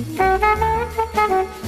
Thank you.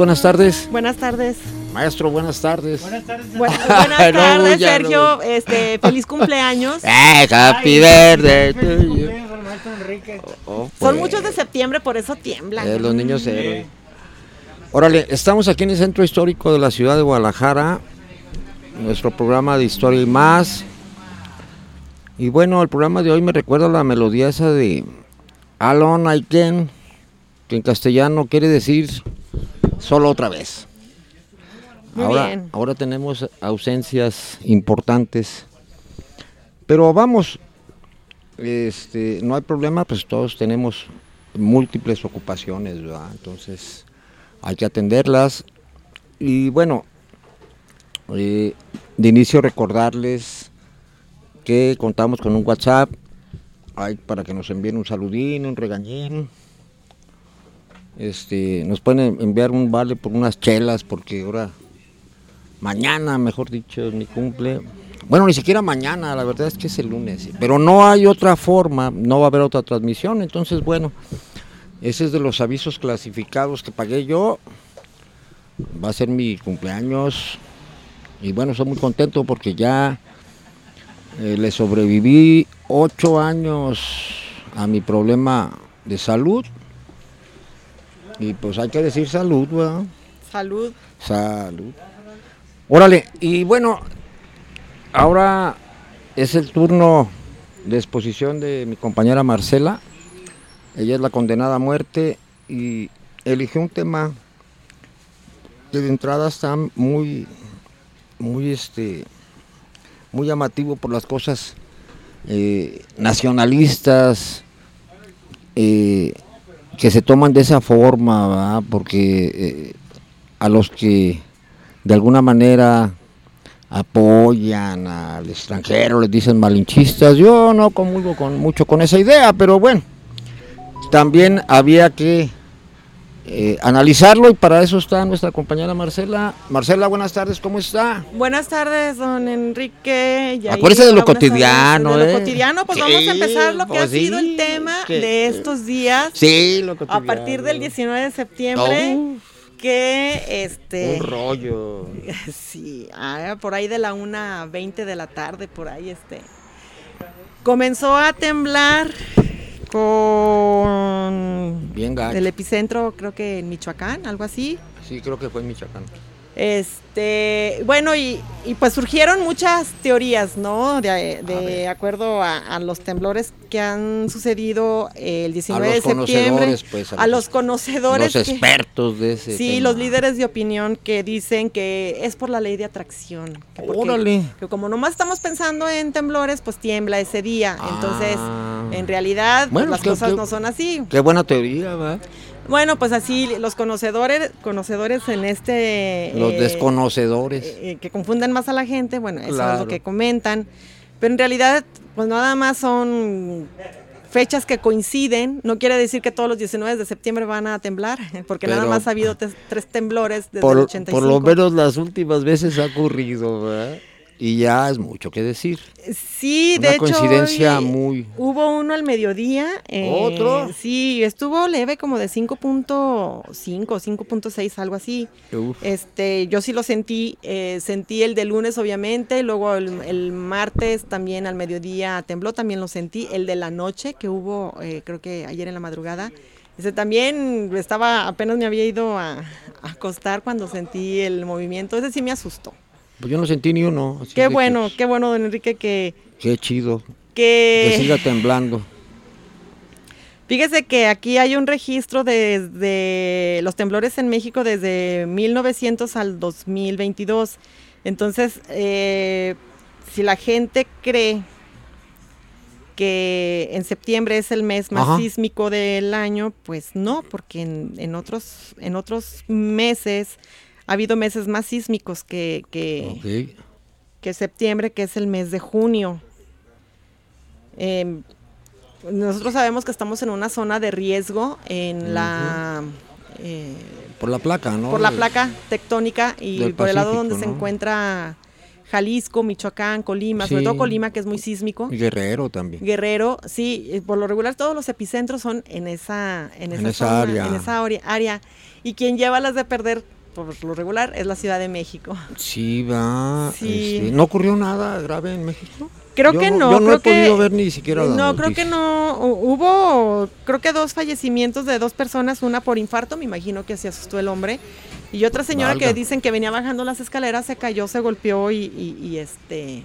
buenas tardes. Buenas tardes. Maestro, buenas tardes. Buenas tardes. buenas No, tardes, ya Sergio. Este, feliz cumpleaños. ¡Eh, happy Ay, birthday feliz to you! cumpleaños al maestro Enrique. Oh, Son pues, muchos de septiembre, por eso tiemblan. eh, los niños héroes. Órale, estamos aquí en el centro histórico de la ciudad de Guadalajara. Nuestro programa de historia y más. Y bueno, el programa de hoy me recuerda la melodía esa de Alon Aiken, que en castellano quiere decir solo otra vez. Muy ahora, bien. ahora tenemos ausencias importantes. Pero vamos, este, no hay problema, pues todos tenemos múltiples ocupaciones, ¿verdad? Entonces hay que atenderlas. Y bueno, eh, de inicio recordarles que contamos con un WhatsApp hay para que nos envíen un saludín, un regañín. Este, nos pueden enviar un vale por unas chelas porque ahora mañana, mejor dicho, es mi cumple. Bueno, ni siquiera mañana, la verdad es que es el lunes, pero no hay otra forma, no va a haber otra transmisión, entonces bueno, ese es de los avisos clasificados que pagué yo. Va a ser mi cumpleaños y bueno, estoy muy contento porque ya eh, le sobreviví ocho años a mi problema de salud. Y pues hay que decir salud, ¿verdad? Salud. Salud. Órale, y bueno, ahora es el turno de exposición de mi compañera Marcela. Ella es la condenada a muerte y eligió un tema que de entrada está muy, muy, este, muy llamativo por las cosas eh, nacionalistas eh, que se toman de esa forma, porque eh, a los que de alguna manera apoyan al extranjero, les dicen malinchistas, yo no comulgo con, mucho con esa idea, pero bueno, también había que eh, analizarlo y para eso está nuestra compañera Marcela. Marcela, buenas tardes, ¿cómo está? Buenas tardes, don Enrique. Yair. Acuérdese de lo Buenas tardes. cotidiano, De lo ¿eh? cotidiano, pues Sí, vamos a empezar lo que pues ha sido sí, el tema que- de estos días. Sí, lo A cotidiano. partir del 19 de septiembre, Oh, que este. un rollo. Sí, ah, por ahí de la 1.20 de la tarde, por ahí este. Comenzó a temblar con Bien gacho. el epicentro, creo que en Michoacán, algo así. Sí, creo que fue en Michoacán. Este, bueno, y, y pues surgieron muchas teorías, ¿no? De, acuerdo a, a los temblores que han sucedido el 19 a de los septiembre. conocedores, pues. A los conocedores. Los que- expertos de ese Sí, tema. los líderes de opinión que dicen que es por la ley de atracción. que porque- Órale. Que como nomás estamos pensando en temblores, pues tiembla ese día. Entonces, Ah. en realidad, pues, las cosas no son así. Qué buena teoría, ¿verdad? Bueno, pues así los conocedores, conocedores en este... Los eh, desconocedores. eh, que confunden más a la gente, bueno, eso es lo que comentan. Pero en realidad, pues nada más son fechas que coinciden. No quiere decir que todos los 19 de septiembre van a temblar, porque nada más ha habido tres temblores desde el por, 85. por lo menos las últimas veces ha ocurrido, ¿verdad? Y ya es mucho que decir. Sí, Una de hecho. coincidencia hoy muy... Hubo uno al mediodía. eh, ¿Otro? Sí, estuvo leve como de 5.5, 5.6, algo así. Uf. Este, yo sí lo sentí, eh, sentí el de lunes obviamente, luego el, el martes también al mediodía tembló, también lo sentí, el de la noche que hubo, eh, creo que ayer en la madrugada, ese también estaba, apenas me había ido a, a acostar cuando sentí el movimiento, ese sí me asustó. Pues yo no sentí ni uno. así Qué que, bueno, pues, qué bueno, don Enrique, que, Qué chido. Que que siga temblando. Fíjese que aquí hay un registro desde los temblores en México desde 1900 al 2022. Entonces, eh, si la gente cree que en septiembre es el mes más Ajá. sísmico del año, pues no, porque en, en otros, en otros meses ha habido meses más sísmicos que, que, septiembre, que es el mes de junio. Eh, nosotros sabemos que estamos en una zona de riesgo en la eh, Por la placa, ¿no? por la placa tectónica y por el lado donde se encuentra Jalisco, Michoacán, Colima, sobre Sí. todo Colima que es muy sísmico. Guerrero también. Guerrero, sí, por lo regular todos los epicentros son en esa, en esa, En esa zona, área. en esa área. Y quien lleva las de perder por lo regular es la Ciudad de México. Sí, va. Sí. este, ¿No ocurrió nada grave en México? Creo Yo que no- no. yo no creo he podido que- ver ni siquiera la No, creo que no. Hu- Hubo, creo que dos fallecimientos de dos personas, una por infarto, me imagino que se asustó el hombre, y otra señora Valga. que dicen que venía bajando las escaleras, se cayó, se golpeó y, y- y este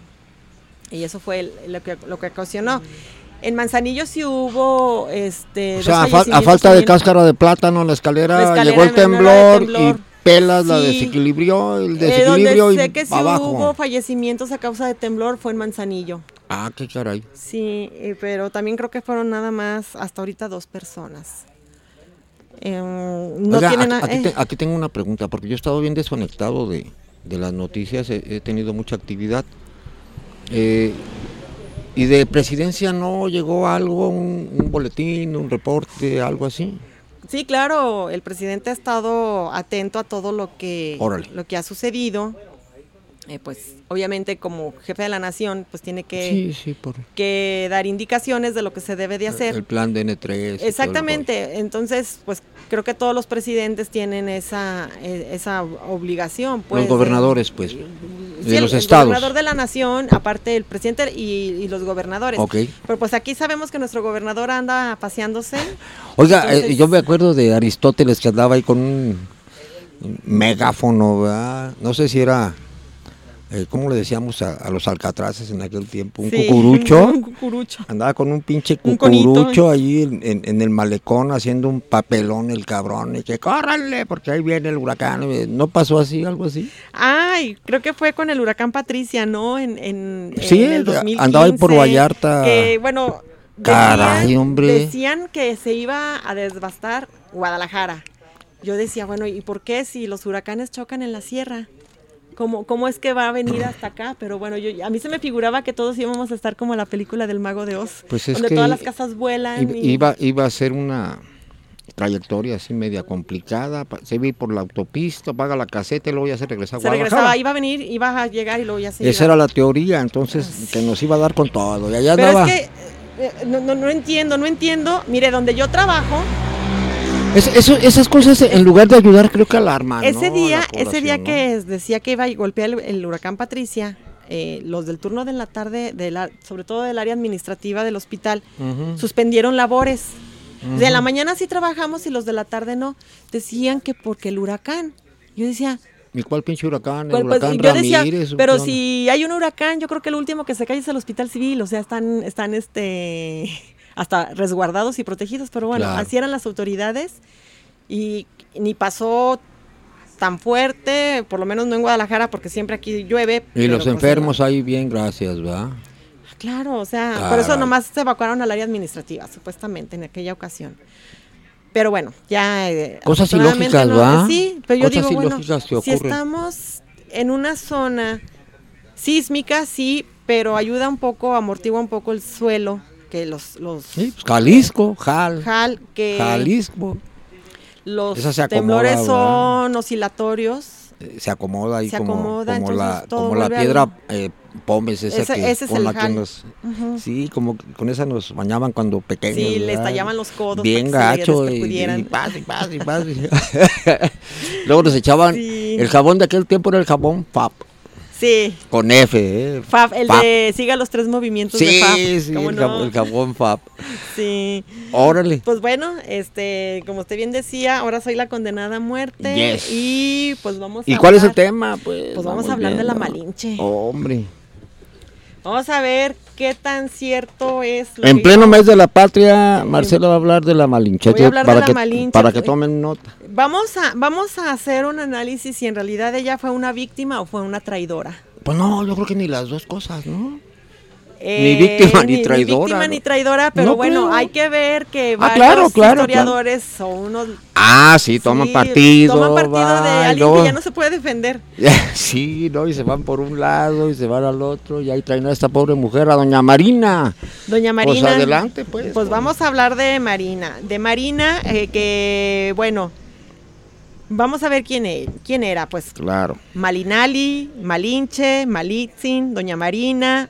y eso fue el- lo que lo que ocasionó. En Manzanillo sí hubo este O sea, a, fal- a fallecimientos falta de también. cáscara de plátano en la escalera, La escalera llegó el temblor, temblor. y pelas la desequilibrió, el Eh, desequilibrio donde y sé que sí abajo. hubo fallecimientos a causa de temblor fue en Manzanillo. Ah, qué caray. Sí, eh, pero también creo que fueron nada más hasta ahorita dos personas. Eh, no Oiga, tienen aquí, aquí te- aquí tengo una pregunta, porque yo he estado bien desconectado de, de las noticias, he, he tenido mucha actividad. Eh, ¿Y de presidencia no llegó algo, un, un boletín, un reporte, algo así? Sí, claro, el presidente ha estado atento a todo lo que, Órale. lo que ha sucedido. Eh, pues obviamente como jefe de la nación, pues tiene que, sí, sí, por que dar indicaciones de lo que se debe de hacer. el plan de N3. y todo el rollo. Exactamente, entonces pues creo que todos los presidentes tienen esa, eh, esa obligación. Pues, Los de- gobernadores, pues, de el- los el estados. gobernador de la nación, aparte el presidente y, y los gobernadores. Ok. Pero pues aquí sabemos que nuestro gobernador anda paseándose. Oiga, eh, Entonces- yo me acuerdo de Aristóteles que andaba ahí con un un megáfono, ¿verdad? No sé si era, eh, ¿cómo le decíamos a, a los alcatraces en aquel tiempo? Un Sí, cucurucho. un cucurucho. Andaba con un pinche Un cucurucho ahí en, en- en el malecón haciendo un papelón el cabrón y que córranle porque ahí viene el huracán. ¿No pasó así, algo así? Ay, creo que fue con el huracán Patricia, ¿no? En, en, Sí, en el 2015, andaba ahí por Vallarta. Que, bueno, Caray, decían, hombre. decían que se iba a desbastar Guadalajara. Yo decía, bueno, ¿y por qué si los huracanes chocan en la sierra? ¿Cómo, ¿Cómo es que va a venir hasta acá? Pero bueno, yo a mí se me figuraba que todos íbamos a estar como la película del Mago de Oz, Pues es donde todas las casas vuelan. Iba, y- iba, iba a ser una trayectoria así media complicada. Se ir por la autopista, paga la caseta y luego ya se regresa a se regresaba, iba a venir, iba a llegar y luego ya se Esa iba. era la teoría, entonces que nos iba a dar con todo. Y allá Pero andaba. es que eh, no, no, no entiendo, no entiendo. Mire, donde yo trabajo, Es- eso- esas cosas en lugar de ayudar creo que alarman. ese ¿no? día, ese día que decía que iba a golpear el, el huracán Patricia, eh, los del turno de la tarde, de la, sobre todo del área administrativa del hospital, suspendieron labores. De la mañana sí trabajamos y los de la tarde no. Decían que porque el huracán. Yo decía, ¿Y cuál pinche huracán? El Pues, pues, huracán yo decía, Ramírez, ¿o pero si hay un huracán, yo creo que el último que se cae es el hospital civil, o sea, están, están este, hasta resguardados y protegidos, pero bueno, Claro. así eran las autoridades y ni pasó tan fuerte, por lo menos no en Guadalajara, porque siempre aquí llueve. Y los pues, enfermos ahí bien, gracias, ¿verdad? Claro, o sea, por eso nomás se evacuaron al área administrativa, supuestamente, en aquella ocasión. Pero bueno, ya... eh, Cosas ilógicas, ¿verdad? Sí, pero yo Cosas digo, bueno, si estamos en una zona sísmica, sí, pero ayuda un poco, amortigua un poco el suelo, que los... los Sí, pues Jalisco, Jal, Jal, que Jalisco. los acomoda, temblores ¿verdad? son oscilatorios. eh, Se acomoda ahí Se como, acomoda, como la, como la vuelve al- piedra eh, pómez esa Ese- que, ese es con el la que nos... Ujú. Sí, como con esa nos bañaban cuando pequeños. Sí, les ¿verdad? tallaban los codos Bien gacho les y, y paz, y paz. Luego nos echaban, Sí. el jabón de aquel tiempo era el jabón FAP, Sí, con F, ¿eh? Fab, el Fab. de siga los tres movimientos Sí, de Fab. sí, ¿cómo el, no? jabón, el jabón FAP. Sí. Órale. Pues bueno, este, como usted bien decía, ahora soy la condenada a muerte. Yes. Y pues vamos a ¿Y cuál es el tema? Pues, Pues vamos a hablar de la. Malinche. Hombre. Vamos a ver qué tan cierto es. lo En que pleno yo- mes de la patria, Marcela va a hablar de la Malinche. Voy a hablar de para la que, Malinche, Para que pues. tomen nota. Vamos a, vamos a hacer un análisis si en realidad ella fue una víctima o fue una traidora. Pues no, yo creo que ni las dos cosas, ¿no? Eh, víctima ni traidora, víctima ¿no? ni traidora, pero No bueno, creo. hay que ver que Ah, varios claro, claro, historiadores o unos Ah, sí, toman sí, partido. toman partido va, de alguien que ya no se puede defender. sí, ¿no? Y se van por un lado y se van al otro. Y ahí traen a esta pobre mujer, a doña Marina. Doña Pues Marina. adelante, pues. Pues vamos a hablar de Marina. De Marina, eh, que bueno, vamos a ver quién, e- quién era. Pues Claro. Malinali, Malinche, Malitzin, Doña Marina.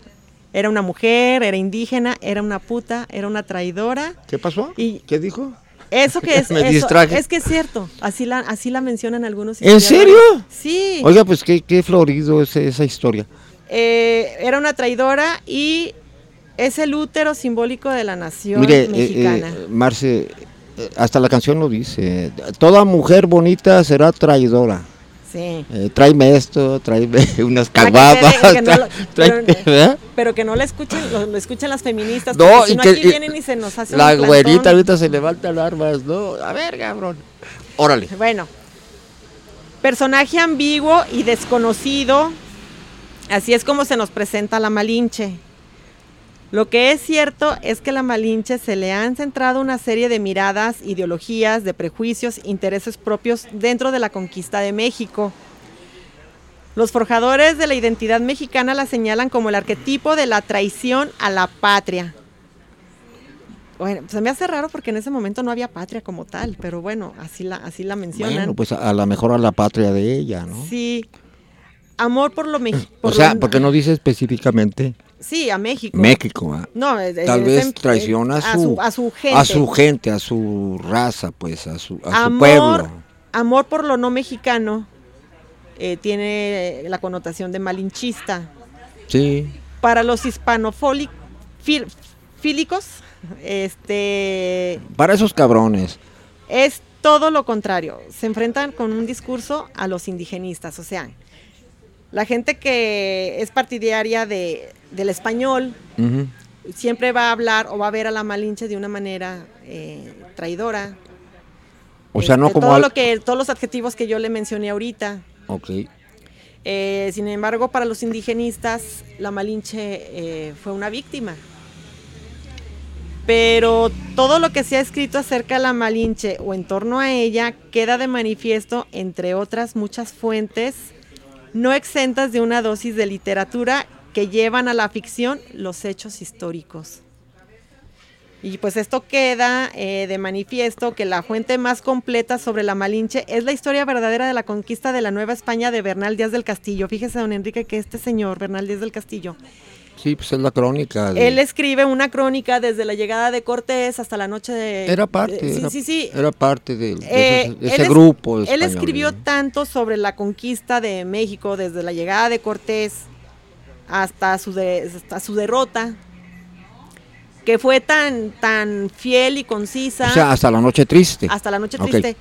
Era una mujer, era indígena, era una puta, era una traidora. ¿Qué pasó? Y- ¿Qué dijo? Eso que es, Me eso, distraje. es que es cierto, así la, así la mencionan algunos. ¿En serio? Sí. Oiga, pues qué, qué florido es esa historia. Eh, era una traidora y es el útero simbólico de la nación Mire, eh, mexicana. eh, Marce, eh, hasta la canción lo dice. Toda mujer bonita será traidora. sí. Eh, tráeme esto, tráeme unas no tráeme- pero- que no la escuchen, lo, lo escuchen las feministas. No, y que- aquí y- vienen y se nos hace La un güerita ahorita se levanta alarmas, ¿no? A ver, cabrón. Órale. Bueno, personaje ambiguo y desconocido, así es como se nos presenta la Malinche. Lo que es cierto es que la Malinche se le han centrado una serie de miradas, ideologías, de prejuicios, intereses propios dentro de la conquista de México. Los forjadores de la identidad mexicana la señalan como el arquetipo de la traición a la patria. Bueno, se me hace raro porque en ese momento no había patria como tal, pero bueno, así la, así la mencionan. Bueno, pues a, a lo mejor a la patria de ella, ¿no? Sí. Amor por lo México. o sea, porque no dice específicamente Sí, a México. México, ¿ah? No, es- Tal es vez traiciona a su, su, a su gente. a su gente, a su raza, pues, a su, a su pueblo. amor por lo no mexicano eh, tiene la connotación de malinchista. Sí. Para los hispanofílicos, este, Para esos cabrones. es todo lo contrario. Se enfrentan con un discurso a los indigenistas. O sea, la gente que es partidaria de, del español siempre va a hablar o va a ver a la Malinche de una manera eh, traidora. O sea, no Este, como todo al- lo que todos los adjetivos que yo le mencioné ahorita. Ok. Eh, sin embargo, para los indigenistas, la Malinche eh, fue una víctima. Pero todo lo que se ha escrito acerca de la Malinche o en torno a ella queda de manifiesto, entre otras muchas fuentes, no exentas de una dosis de literatura que llevan a la ficción los hechos históricos. Y pues esto queda eh, de manifiesto que la fuente más completa sobre la Malinche es la historia verdadera de la conquista de la Nueva España de Bernal Díaz del Castillo. Fíjese, don Enrique, que este señor, Bernal Díaz del Castillo, Sí, pues es la crónica. de- él escribe una crónica desde la llegada de Cortés hasta la noche de... Era parte. sí, era, sí, sí. Era parte de, de Eh, esos- ese es- grupo. Él escribió tanto sobre la conquista de México desde la llegada de Cortés hasta su, de- hasta su derrota, que fue tan, tan fiel y concisa O sea, hasta la noche triste. hasta la noche triste.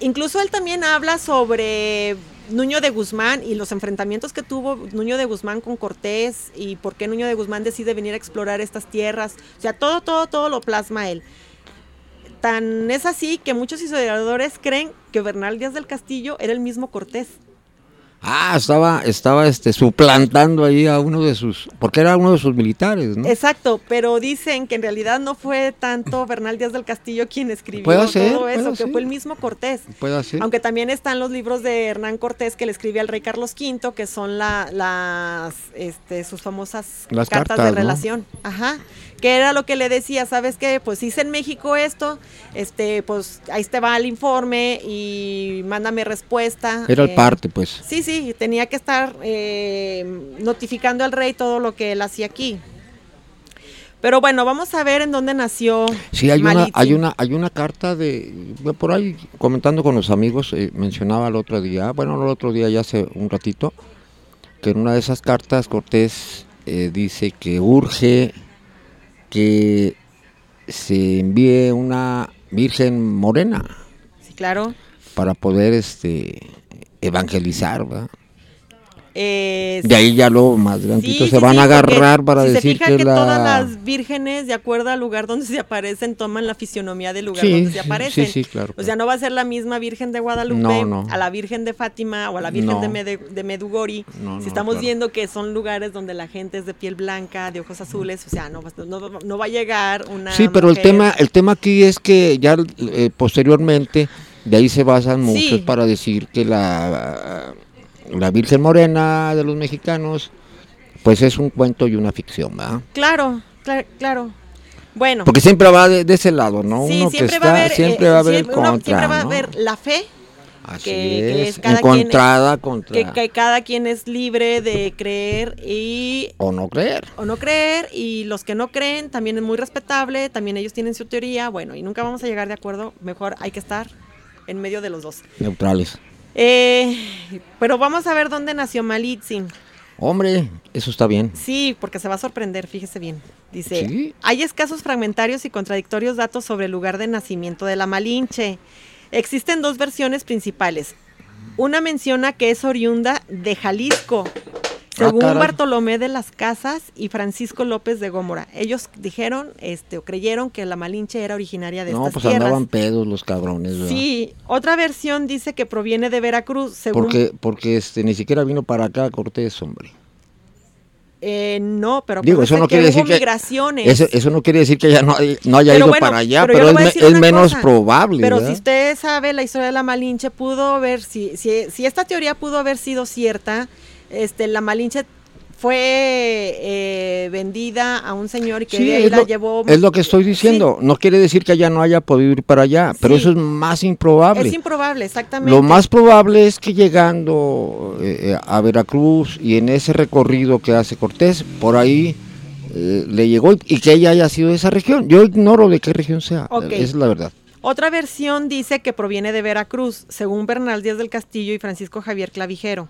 Incluso él también habla sobre Nuño de Guzmán y los enfrentamientos que tuvo Nuño de Guzmán con Cortés y por qué Nuño de Guzmán decide venir a explorar estas tierras. O sea, todo, todo, todo lo plasma él. Tan es así que muchos historiadores creen que Bernal Díaz del Castillo era el mismo Cortés. Ah, estaba, estaba este, suplantando ahí a uno de sus, porque era uno de sus militares, ¿no? Exacto, pero dicen que en realidad no fue tanto Bernal Díaz del Castillo quien escribió ser, todo eso, que ser. fue el mismo Cortés. Puede ser. Aunque también están los libros de Hernán Cortés que le escribe al rey Carlos V, que son la- las, este, sus famosas Las cartas, cartas, de ¿no? relación. Ajá. Que era lo que le decía, ¿sabes qué? Pues hice en México esto, este, pues ahí te va el informe y mándame respuesta. Era el Eh, parte, pues. Sí, sí, tenía que estar eh, notificando al rey todo lo que él hacía aquí. Pero bueno, vamos a ver en dónde nació. Sí, hay una, hay una, hay una carta de, por ahí comentando con los amigos, eh, mencionaba el otro día, bueno, no el otro día, ya hace un ratito, que en una de esas cartas Cortés eh, dice que urge que se envíe una Virgen morena Sí, claro. para poder este evangelizar, ¿verdad? Eh, De ahí ya luego más Sí, se sí, van sí, a agarrar para si decir se fijan que, que, la... todas las vírgenes, de acuerdo al lugar donde se aparecen, toman la fisionomía del lugar donde se aparecen. sí, sí, claro, O sea, no va a ser la misma Virgen de Guadalupe No, no. a la Virgen de Fátima o a la Virgen No. de, Mede- de Medugori. No, si estamos claro. viendo que son lugares donde la gente es de piel blanca, de ojos azules, o sea, no, va- no, no va a llegar una Sí, pero el mujer- tema, el tema aquí es que ya eh, posteriormente de ahí se basan muchos para decir que la, la Virgen Morena de los mexicanos, pues es un cuento y una ficción, ¿verdad? Claro, cla- claro. Bueno. Porque siempre va de, de ese lado, ¿no? Sí, Uno que está, va a haber, siempre eh, va a haber el siempre, uno- contra, siempre va a haber la fe Así que, que es, quien- encontrada contra... que, que cada quien es libre de creer y O no creer. o no creer y los que no creen también es muy respetable, también ellos tienen su teoría, bueno, y nunca vamos a llegar de acuerdo, mejor hay que estar en medio de los dos. Neutrales. Eh, pero vamos a ver dónde nació Malitzin. Hombre, eso está bien. Sí, porque se va a sorprender, fíjese bien. Dice, Sí. hay escasos fragmentarios y contradictorios datos sobre el lugar de nacimiento de la Malinche. Existen dos versiones principales. Una menciona que es oriunda de Jalisco, según Ah, caray. Bartolomé de las Casas y Francisco López de Gómora. Ellos dijeron, este, o creyeron que la Malinche era originaria de No, estas pues tierras. andaban pedos los cabrones. ¿verdad? Sí, otra versión dice que proviene de Veracruz, según Porque, porque este, ni siquiera vino para acá Cortés, hombre. eh, no, pero Digo, eso no quiere decir que- migraciones. Eso, eso no quiere decir que ya no, hay- no haya Pero ido bueno, para allá, pero es, me- menos cosa, probable. Pero ¿verdad? si usted sabe la historia de la Malinche, pudo haber, si, si, si esta teoría pudo haber sido cierta, este, la Malinche fue eh, vendida a un señor y que Sí, de ahí es la lo, llevó. es lo que estoy diciendo. No quiere decir que ya no haya podido ir para allá, pero Sí. eso es más improbable. Es improbable, exactamente. Lo más probable es que llegando eh, a Veracruz y en ese recorrido que hace Cortés, por ahí eh, le llegó y, que ella haya sido de esa región. Yo ignoro de qué región sea, esa es la verdad. Otra versión dice que proviene de Veracruz, según Bernal Díaz del Castillo y Francisco Javier Clavijero.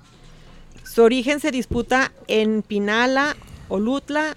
Su origen se disputa en Pinala, Olutla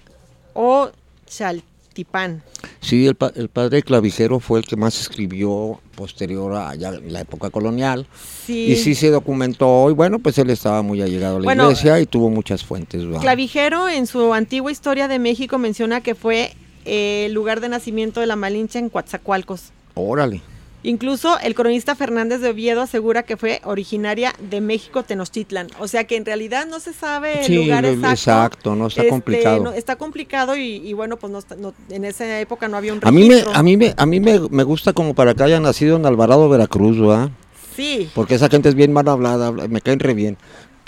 o Chaltipán. Sí, el, pa- el padre Clavijero fue el que más escribió posterior a ya la época colonial. Sí. Y sí se documentó, y bueno, pues él estaba muy allegado a la Bueno, iglesia y tuvo muchas fuentes. ¿verdad? Clavijero en su antigua historia de México menciona que fue eh, el lugar de nacimiento de la Malinche en Coatzacoalcos. Órale. Incluso el cronista Fernández de Oviedo asegura que fue originaria de México Tenochtitlan. O sea que en realidad no se sabe el Sí, lugar exacto. exacto, no está Este, complicado. no- está complicado y, y bueno, pues no, no- en esa época no había un A mí, me, registro. a mí, me, a mí me, me gusta como para que haya nacido en Alvarado, Veracruz, ¿verdad? Sí, Porque esa gente es bien mal hablada, habla- me caen re bien.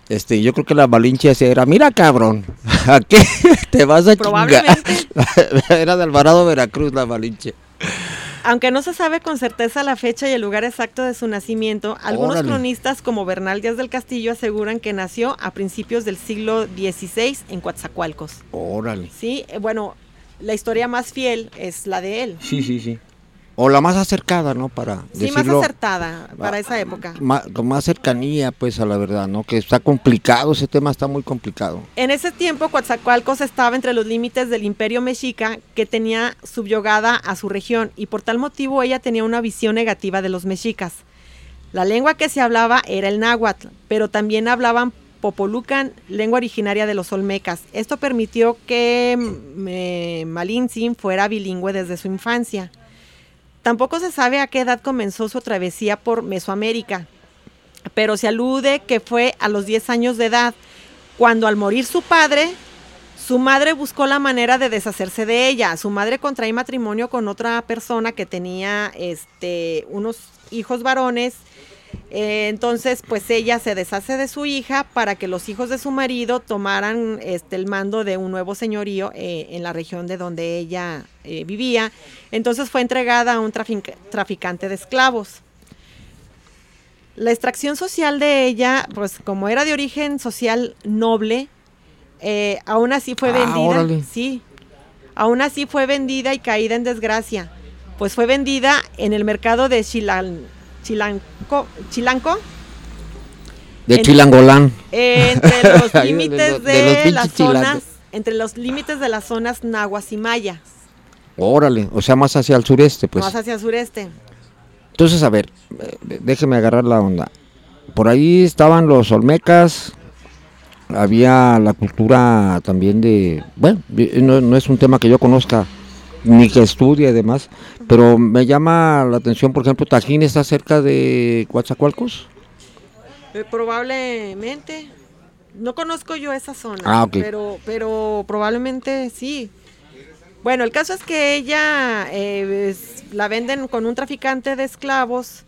Este, yo creo que la Malinche era, mira cabrón, ¿a qué te vas a chingar? Era de Alvarado, Veracruz la Malinche. Aunque no se sabe con certeza la fecha y el lugar exacto de su nacimiento, algunos Órale. cronistas como Bernal Díaz del Castillo aseguran que nació a principios del siglo XVI en Coatzacoalcos. Órale. Sí, eh, bueno, la historia más fiel es la de él. Sí, sí, sí. O la más acercada, ¿no? Para Sí, más acertada para esa época. con más cercanía, pues, a la verdad, ¿no? Que está complicado, ese tema está muy complicado. En ese tiempo, Coatzacoalcos estaba entre los límites del imperio mexica que tenía subyugada a su región y por tal motivo ella tenía una visión negativa de los mexicas. La lengua que se hablaba era el náhuatl, pero también hablaban popolucan, lengua originaria de los olmecas. Esto permitió que mm, eh, Malintzin fuera bilingüe desde su infancia. Tampoco se sabe a qué edad comenzó su travesía por Mesoamérica, pero se alude que fue a los 10 años de edad, cuando al morir su padre, su madre buscó la manera de deshacerse de ella. Su madre contrae matrimonio con otra persona que tenía este, unos hijos varones. Eh, entonces, pues ella se deshace de su hija para que los hijos de su marido tomaran este, el mando de un nuevo señorío eh, en la región de donde ella eh, vivía. Entonces fue entregada a un trafic- traficante de esclavos. La extracción social de ella, pues como era de origen social noble, aún así fue Ah, vendida. Sí, aún así fue vendida y caída en desgracia. Pues fue vendida en el mercado de Chilan- Chilanco, Chilanco, De En- Chilangolán. eh, entre los de límites de, las zonas, entre los límites de las zonas nahuas y mayas, Órale, o sea, más hacia el sureste, pues. más hacia el sureste. Entonces, a ver, eh, déjeme agarrar la onda. Por ahí estaban los olmecas, había la cultura también de, bueno, de- no, no es un tema que yo conozca ni que estudie además, pero me llama la atención, por ejemplo, Tajín está cerca de Coatzacoalcos. Eh, probablemente. No conozco yo esa zona, Ah, ok. pero, pero probablemente sí. Bueno, el caso es que ella eh, es- la venden con un traficante de esclavos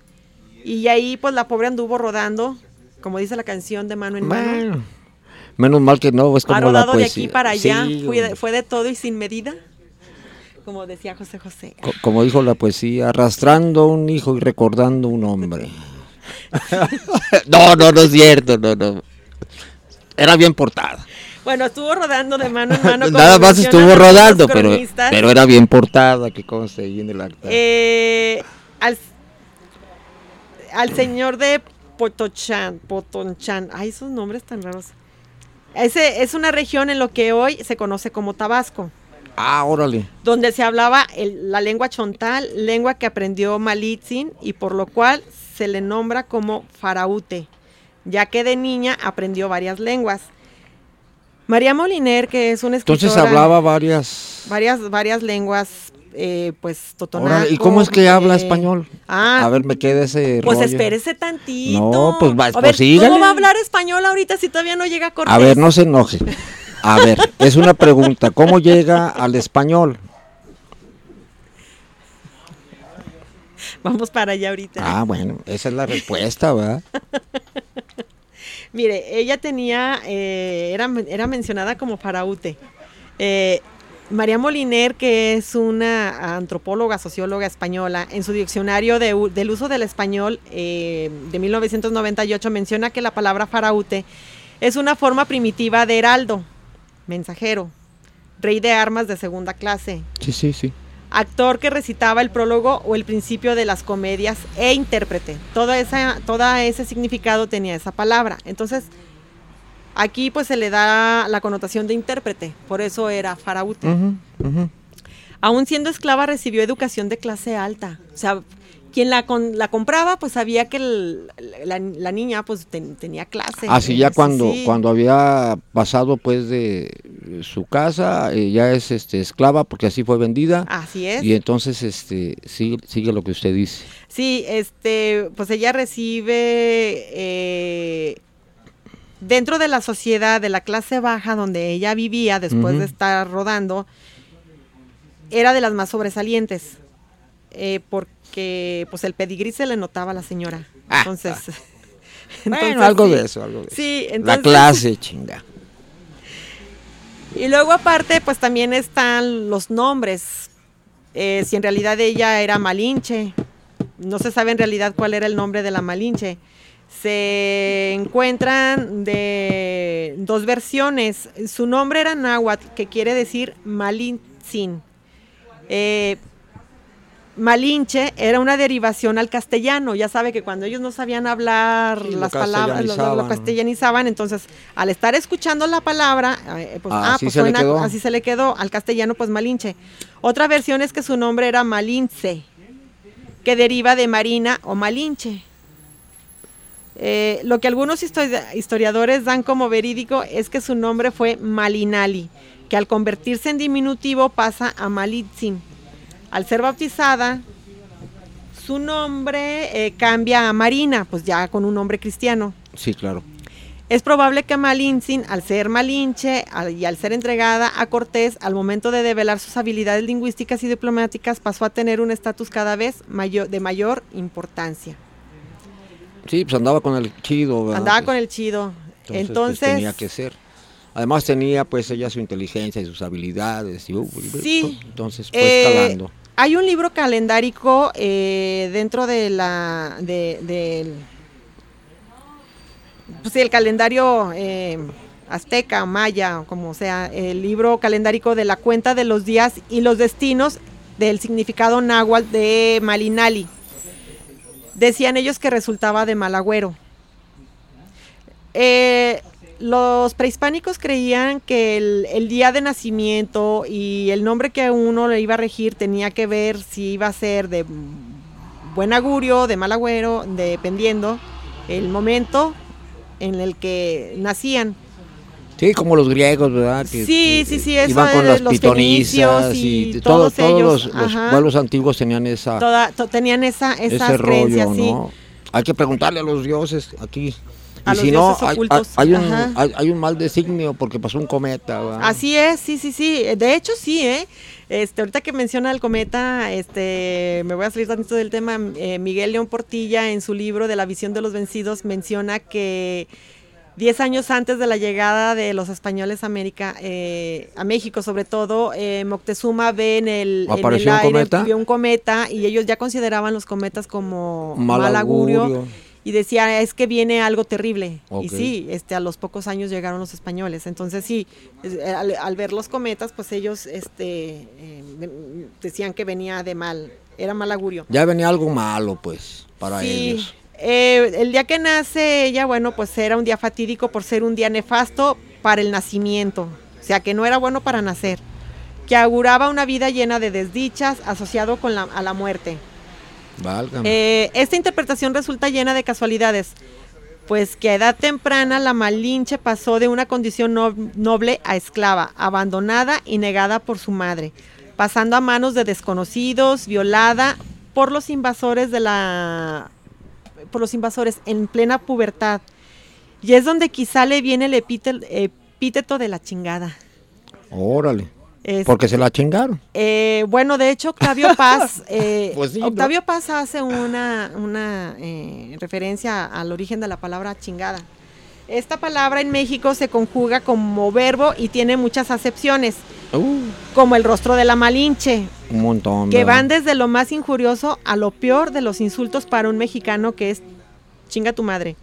y ahí pues la pobre anduvo rodando, como dice la canción de mano en mano. Bueno, menos mal que no, es como Ha la rodado de aquí para allá, Sí, fue, de, hombre. fue de todo y sin medida, como decía José José. Co- como dijo la poesía, arrastrando un hijo y recordando un hombre. no, no, no es cierto, no, no. Era bien portada. Bueno, estuvo rodando de mano en mano. Nada más estuvo rodando, pero, pero era bien portada, que conste ahí en el acta. Eh, al, al señor de Potochan, Potonchan, ay, esos nombres tan raros. Ese es una región en lo que hoy se conoce como Tabasco. Ah, órale. Donde se hablaba la lengua chontal, lengua que aprendió Malitzin y por lo cual se le nombra como Faraute, ya que de niña aprendió varias lenguas. María Moliner, que es una escritora... Entonces hablaba varias... Varias, varias lenguas, eh, pues totonaco. ¿Y cómo es que habla eh, español? Ah, a ver, me queda ese Pues rollo. espérese tantito. No, pues va- A pues ver. ¿Cómo va a hablar español ahorita si todavía no llega Cortés? A ver, no se enoje. A ver, es una pregunta. ¿Cómo llega al español? Vamos para allá ahorita. Ah, bueno, esa es la respuesta, ¿verdad? Mire, ella tenía, eh, era, era mencionada como Faraute. Eh, María Moliner, que es una antropóloga, socióloga española, en su diccionario de del uso del español eh, de 1998 menciona que la palabra faraute es una forma primitiva de heraldo, mensajero, rey de armas de segunda clase, Sí, sí, sí. actor que recitaba el prólogo o el principio de las comedias e intérprete. Todo, esa, todo ese significado tenía esa palabra. Entonces, aquí pues se le da la connotación de intérprete, por eso era faraute. Ujú. Aún siendo esclava recibió educación de clase alta. O sea, quien la, con- la compraba pues sabía que el- la, la niña pues ten- tenía clase. Así Eh, ya sí, cuando, sí. cuando había pasado pues de su casa, eh, ya es este esclava porque así fue vendida. Así es. Y entonces este sigue, sigue lo que usted dice. Sí, este, pues ella recibe eh, dentro de la sociedad de la clase baja donde ella vivía después de estar rodando, era de las más sobresalientes, eh, porque pues el pedigrí se le notaba a la señora. Ah, Entonces, Bueno, entonces, algo sí. de eso, algo de eso. Sí, La entonces, clase, chinga. Y luego aparte, pues también están los nombres. Eh, si en realidad ella era Malinche, no se sabe en realidad cuál era el nombre de la Malinche. Se encuentran de dos versiones. Su nombre era náhuatl, que quiere decir Malintzin. Eh, Malinche era una derivación al castellano. Ya sabe que cuando ellos no sabían hablar Sí, lo las palabras, lo- castellanizaban, entonces al estar escuchando la palabra, eh, pues, Ah, ah, así pues se le suena- quedó. así se le quedó. Al castellano, pues Malinche. Otra versión es que su nombre era Malince, que deriva de Marina o Malinche. Eh, lo que algunos histori- historiadores dan como verídico es que su nombre fue Malinali, que al convertirse en diminutivo pasa a Malitzin. Al ser bautizada, su nombre eh, cambia a Marina, pues ya con un nombre cristiano. Sí, claro. Es probable que Malintzin, al ser Malinche al- y al ser entregada a Cortés, al momento de develar sus habilidades lingüísticas y diplomáticas, pasó a tener un estatus cada vez mayor, de mayor importancia. Sí, pues andaba con el chido. ¿verdad? Andaba Pues, con el chido. Entonces, Entonces, pues, tenía que ser. Además tenía pues ella su inteligencia y sus habilidades. Y, uh, Sí. Entonces fue Eh, escalando. Hay un libro calendárico eh, dentro de la de, del pues sí, el calendario eh, azteca, maya, como sea, el libro calendárico de la cuenta de los días y los destinos del significado náhuatl de Malinali. Decían ellos que resultaba de mal agüero. Eh, los prehispánicos creían que el, el día de nacimiento y el nombre que a uno le iba a regir tenía que ver si iba a ser de buen augurio, de mal agüero, dependiendo el momento en el que nacían. Sí, como los griegos, ¿verdad? Que, Sí, sí, sí, eso Iban con las los fenicios y, y todo- todos todos ellos, los, los ajá. pueblos antiguos tenían esa, Toda, to- tenían esa, esas ese creencias, rollo, sí. Hay que preguntarle a los dioses aquí. A y los si no, hay, un, hay, hay un mal designio porque pasó un cometa. ¿verdad? Así es, sí, sí, sí. De hecho, sí, ¿eh? Este, ahorita que menciona el cometa, este, me voy a salir tantito del tema. eh, Miguel León Portilla, en su libro de la visión de los vencidos, menciona que 10 años antes de la llegada de los españoles a América, eh, a México sobre todo, eh, Moctezuma ve en el, en el ¿Apareció un aire, cometa? vio un cometa y ellos ya consideraban los cometas como Mal mal, augurio. augurio. Y decía, es que viene algo terrible. Y sí, este, a los pocos años llegaron los españoles. Entonces sí, eh, al, al ver los cometas, pues ellos este, eh, decían que venía de mal, era mal augurio. Ya venía algo malo, pues, para Sí, ellos. eh, el día que nace ella, bueno, pues era un día fatídico por ser un día nefasto para el nacimiento, o sea que no era bueno para nacer, que auguraba una vida llena de desdichas asociado con la, a la muerte. Eh, esta interpretación resulta llena de casualidades, pues que a edad temprana la Malinche pasó de una condición no- noble a esclava, abandonada y negada por su madre, pasando a manos de desconocidos, violada por los invasores de la por los invasores en plena pubertad. Y es donde quizá le viene el epíte- epíteto de la chingada. Órale. Es- Porque se la chingaron. eh, bueno, de hecho, Octavio Paz, eh, Pues sí, ¿no? Octavio Paz hace una, una eh, referencia al origen de la palabra chingada. Esta palabra en México se conjuga como verbo y tiene muchas acepciones, Uh, como el rostro de la Malinche, un montón. que ¿verdad? van desde lo más injurioso a lo peor de los insultos para un mexicano que es chinga tu madre,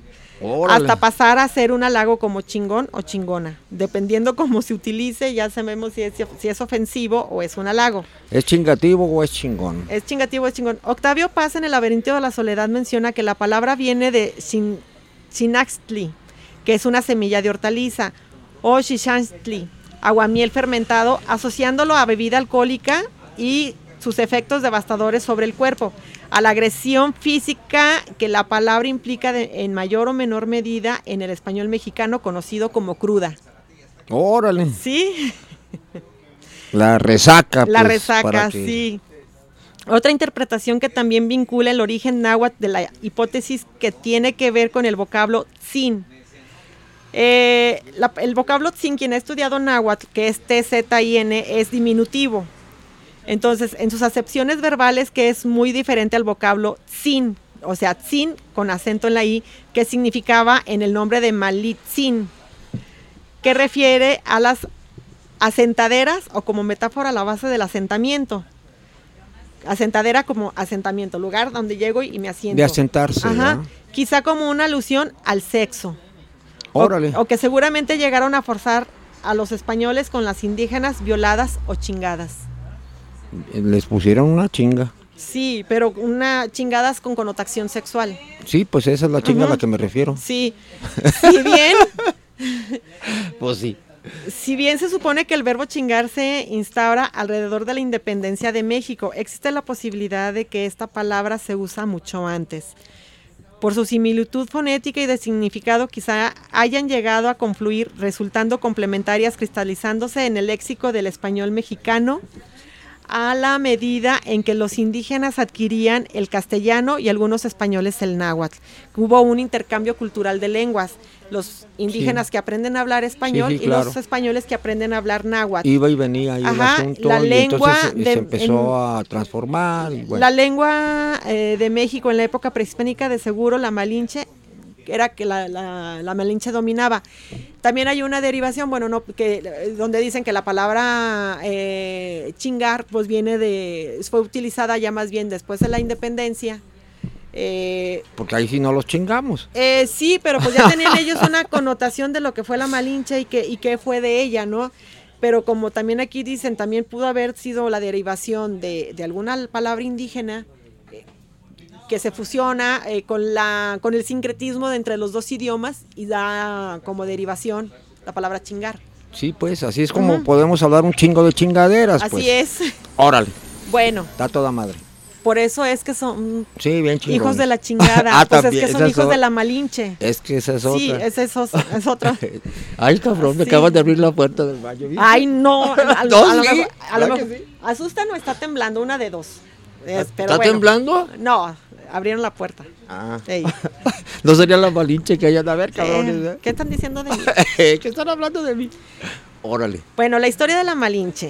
Órale. hasta pasar a ser un halago como chingón o chingona, dependiendo cómo se utilice, ya sabemos si es, si es ofensivo o es un halago. ¿Es chingativo o es chingón? Es chingativo, es chingón. Octavio Paz en el laberinto de la soledad menciona que la palabra viene de chin- chinaxtli, que es una semilla de hortaliza, o xixantli, aguamiel fermentado, asociándolo a bebida alcohólica y sus efectos devastadores sobre el cuerpo, a la agresión física que la palabra implica de- en mayor o menor medida en el español mexicano conocido como cruda. Órale. ¿Sí? La resaca. La pues, resaca, que- sí. Otra interpretación que también vincula el origen náhuatl de la hipótesis que tiene que ver con el vocablo tzin. Eh, la- el vocablo tzin, quien ha estudiado náhuatl, que es T-Z-I-N, es diminutivo. Entonces, en sus acepciones verbales, que es muy diferente al vocablo tzin, o sea, tzin con acento en la i, que significaba en el nombre de Malitzin, que refiere a las asentaderas o como metáfora a la base del asentamiento. Asentadera como asentamiento, lugar donde llego y me asiento. De asentarse. Ajá. Quizá como una alusión al sexo. O- Órale. O, que seguramente llegaron a forzar a los españoles con las indígenas violadas o chingadas. Les pusieron una chinga. Sí, pero una chingadas con connotación sexual. Sí, pues esa es la chinga a la que me refiero. Sí. Si bien Pues sí. Si bien se supone que el verbo chingar se instaura alrededor de la independencia de México, existe la posibilidad de que esta palabra se usa mucho antes. Por su similitud fonética y de significado, quizá hayan llegado a confluir, resultando complementarias, cristalizándose en el léxico del español mexicano a la medida en que los indígenas adquirían el castellano y algunos españoles el náhuatl. Hubo un intercambio cultural de lenguas. Los indígenas Sí. que aprenden a hablar español Sí, sí, y los españoles que aprenden a hablar náhuatl. Iba y venía ahí el Ajá, asunto. la y lengua entonces se- de- se empezó a transformar. Y bueno. La lengua eh, de México en la época prehispánica, de seguro, la malinche, era que la, la- la malinche dominaba. También hay una derivación, bueno, no, que eh, donde dicen que la palabra eh, chingar, pues viene de, fue utilizada ya más bien después de la independencia. Eh, Porque ahí sí no los chingamos. eh, sí, pero pues ya tenían ellos una connotación de lo que fue la Malinche y que, y qué fue de ella, ¿no? Pero como también aquí dicen, también pudo haber sido la derivación de, de alguna palabra indígena que se fusiona eh, con, la, con el sincretismo de entre los dos idiomas y da como derivación la palabra chingar. Sí, pues así es como podemos hablar un chingo de chingaderas. Así pues. es. Órale, Bueno, está toda madre. por eso es que son Sí, bien hijos de la chingada. Ah, pues también, es que son esa hijos de otra. la Malinche. Es que esa es otra. Sí, ese es, es otro. Ay, cabrón, me Sí. acabas de abrir la puerta del baño. ¿viste? Ay, no. A, lo mejor- a lo ¿verdad que mejor- sí? Asusta no está temblando, una de dos. Es- pero ¿Está bueno. temblando? No, abrieron la puerta. Ah. Ey. no sería la malinche que hayan a ver, cabrones. Eh, ¿eh? ¿Qué están diciendo de mí? ¿Qué están hablando de mí? Órale, Bueno, la historia de la Malinche.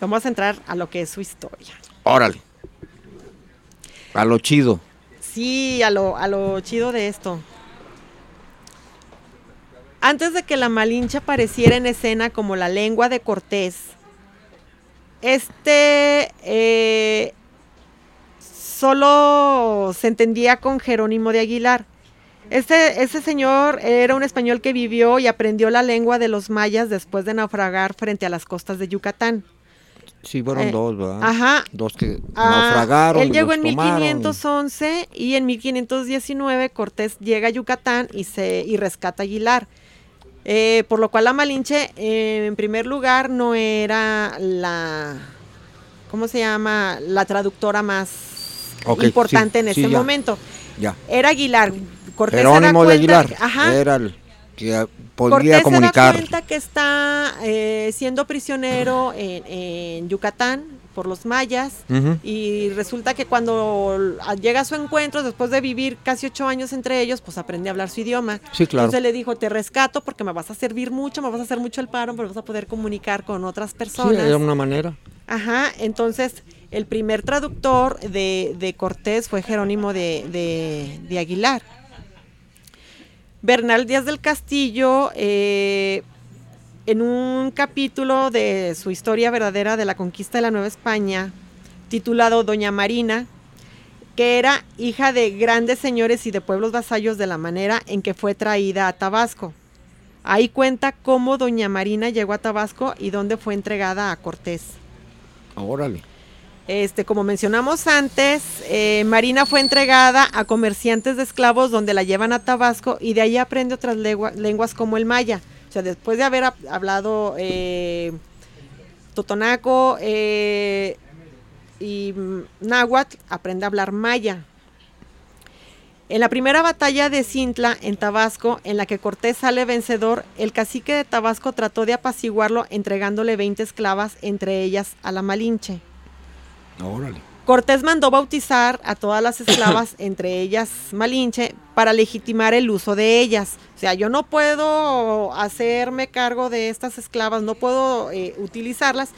Vamos a entrar a lo que es su historia. órale. A lo chido. Sí, a lo, a lo chido de esto. Antes de que la Malinche apareciera en escena como la lengua de Cortés, este eh, solo se entendía con Jerónimo de Aguilar. Este, ese señor era un español que vivió y aprendió la lengua de los mayas después de naufragar frente a las costas de Yucatán. Sí, fueron Eh, dos, ¿verdad? Ajá. Dos que Ah, naufragaron. Él llegó en tomaron. 1511 y en 1519 Cortés llega a Yucatán y, se, y rescata a Aguilar. Eh, por lo cual la Malinche, eh, en primer lugar, no era la, ¿cómo se llama? La traductora más Importante sí, en sí, ese momento. Ya. Era Aguilar. Cortés se da Jerónimo de Aguilar. ajá. Era el que ah, Cortés podría se da comunicar. cuenta que está eh, siendo prisionero en, en Yucatán por los mayas y resulta que cuando llega a su encuentro, después de vivir casi ocho años entre ellos, pues aprende a hablar su idioma. Sí, claro. Entonces le dijo, te rescato porque me vas a servir mucho, me vas a hacer mucho el paro, pero vas a poder comunicar con otras Sí, personas. era una manera. Ajá, entonces el primer traductor de, Cortés fue Jerónimo de Aguilar. Bernal Díaz del Castillo, eh, en un capítulo de su historia verdadera de la conquista de la Nueva España, titulado Doña Marina, que era hija de grandes señores y de pueblos vasallos de la manera en que fue traída a Tabasco. Ahí cuenta cómo Doña Marina llegó a Tabasco y dónde fue entregada a Cortés. Órale. Este, como mencionamos antes, eh, Marina fue entregada a comerciantes de esclavos donde la llevan a Tabasco y de ahí aprende otras lenguas como el maya. O sea, después de haber hab- hablado eh, totonaco eh, y náhuatl, aprende a hablar maya. En la primera batalla de Cintla, en Tabasco, en la que Cortés sale vencedor, el cacique de Tabasco trató de apaciguarlo entregándole 20 esclavas, entre ellas a la Malinche. Órale. Cortés mandó bautizar a todas las esclavas, entre ellas Malinche, para legitimar el uso de ellas. O sea, yo no puedo hacerme cargo de estas esclavas, no puedo eh, utilizarlas,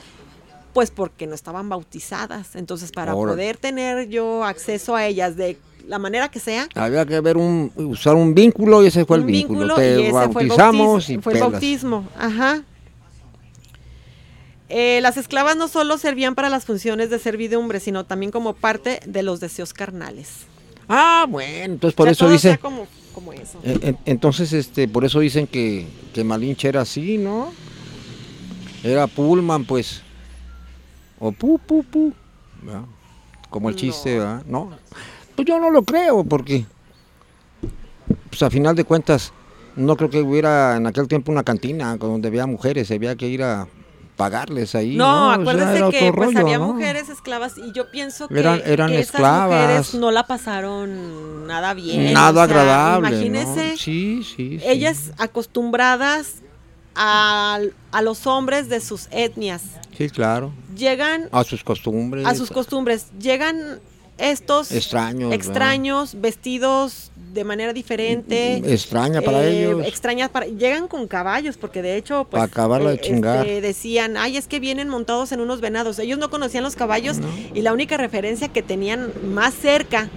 pues porque no estaban bautizadas. Entonces, para poder tener yo acceso a ellas de la manera que sea, Había que ver un, usar un vínculo y ese fue el vínculo. vínculo Te y ese fue el bautizamos bautismo, y fue el bautismo, ajá. Eh, las esclavas no solo servían para las funciones de servidumbre, sino también como parte de los deseos carnales. Ah, bueno, entonces por O sea, eso todo dice. como, como eso. Eh, en- Entonces, este, por eso dicen que, que Malinche era así, ¿no? Era Pullman, pues. O pu, pu, pu. ¿verdad? Como el chiste, No. ¿verdad? No. Pues yo no lo creo, porque. Pues a final de cuentas, no creo que hubiera en aquel tiempo una cantina donde había mujeres, había que ir a pagarles ahí. No, No, O sea, acuérdese que pues rollo, había ¿no? mujeres esclavas y yo pienso que, Eran- eran que esas esclavas. mujeres no la pasaron nada bien. Nada o sea, agradable. ¿no? Imagínese, Sí, sí, sí. ellas acostumbradas a, a los hombres de sus etnias, Sí, claro. llegan A sus costumbres. a sus costumbres, llegan estos Extraños. ¿verdad? extraños, vestidos de manera diferente. Extraña para eh, ellos. Extrañas para. Llegan con caballos, porque de hecho, pues. Pa' acabarla de eh, chingar. este, decían, ay, es que vienen montados en unos venados. Ellos no conocían los caballos y la única referencia que tenían más cerca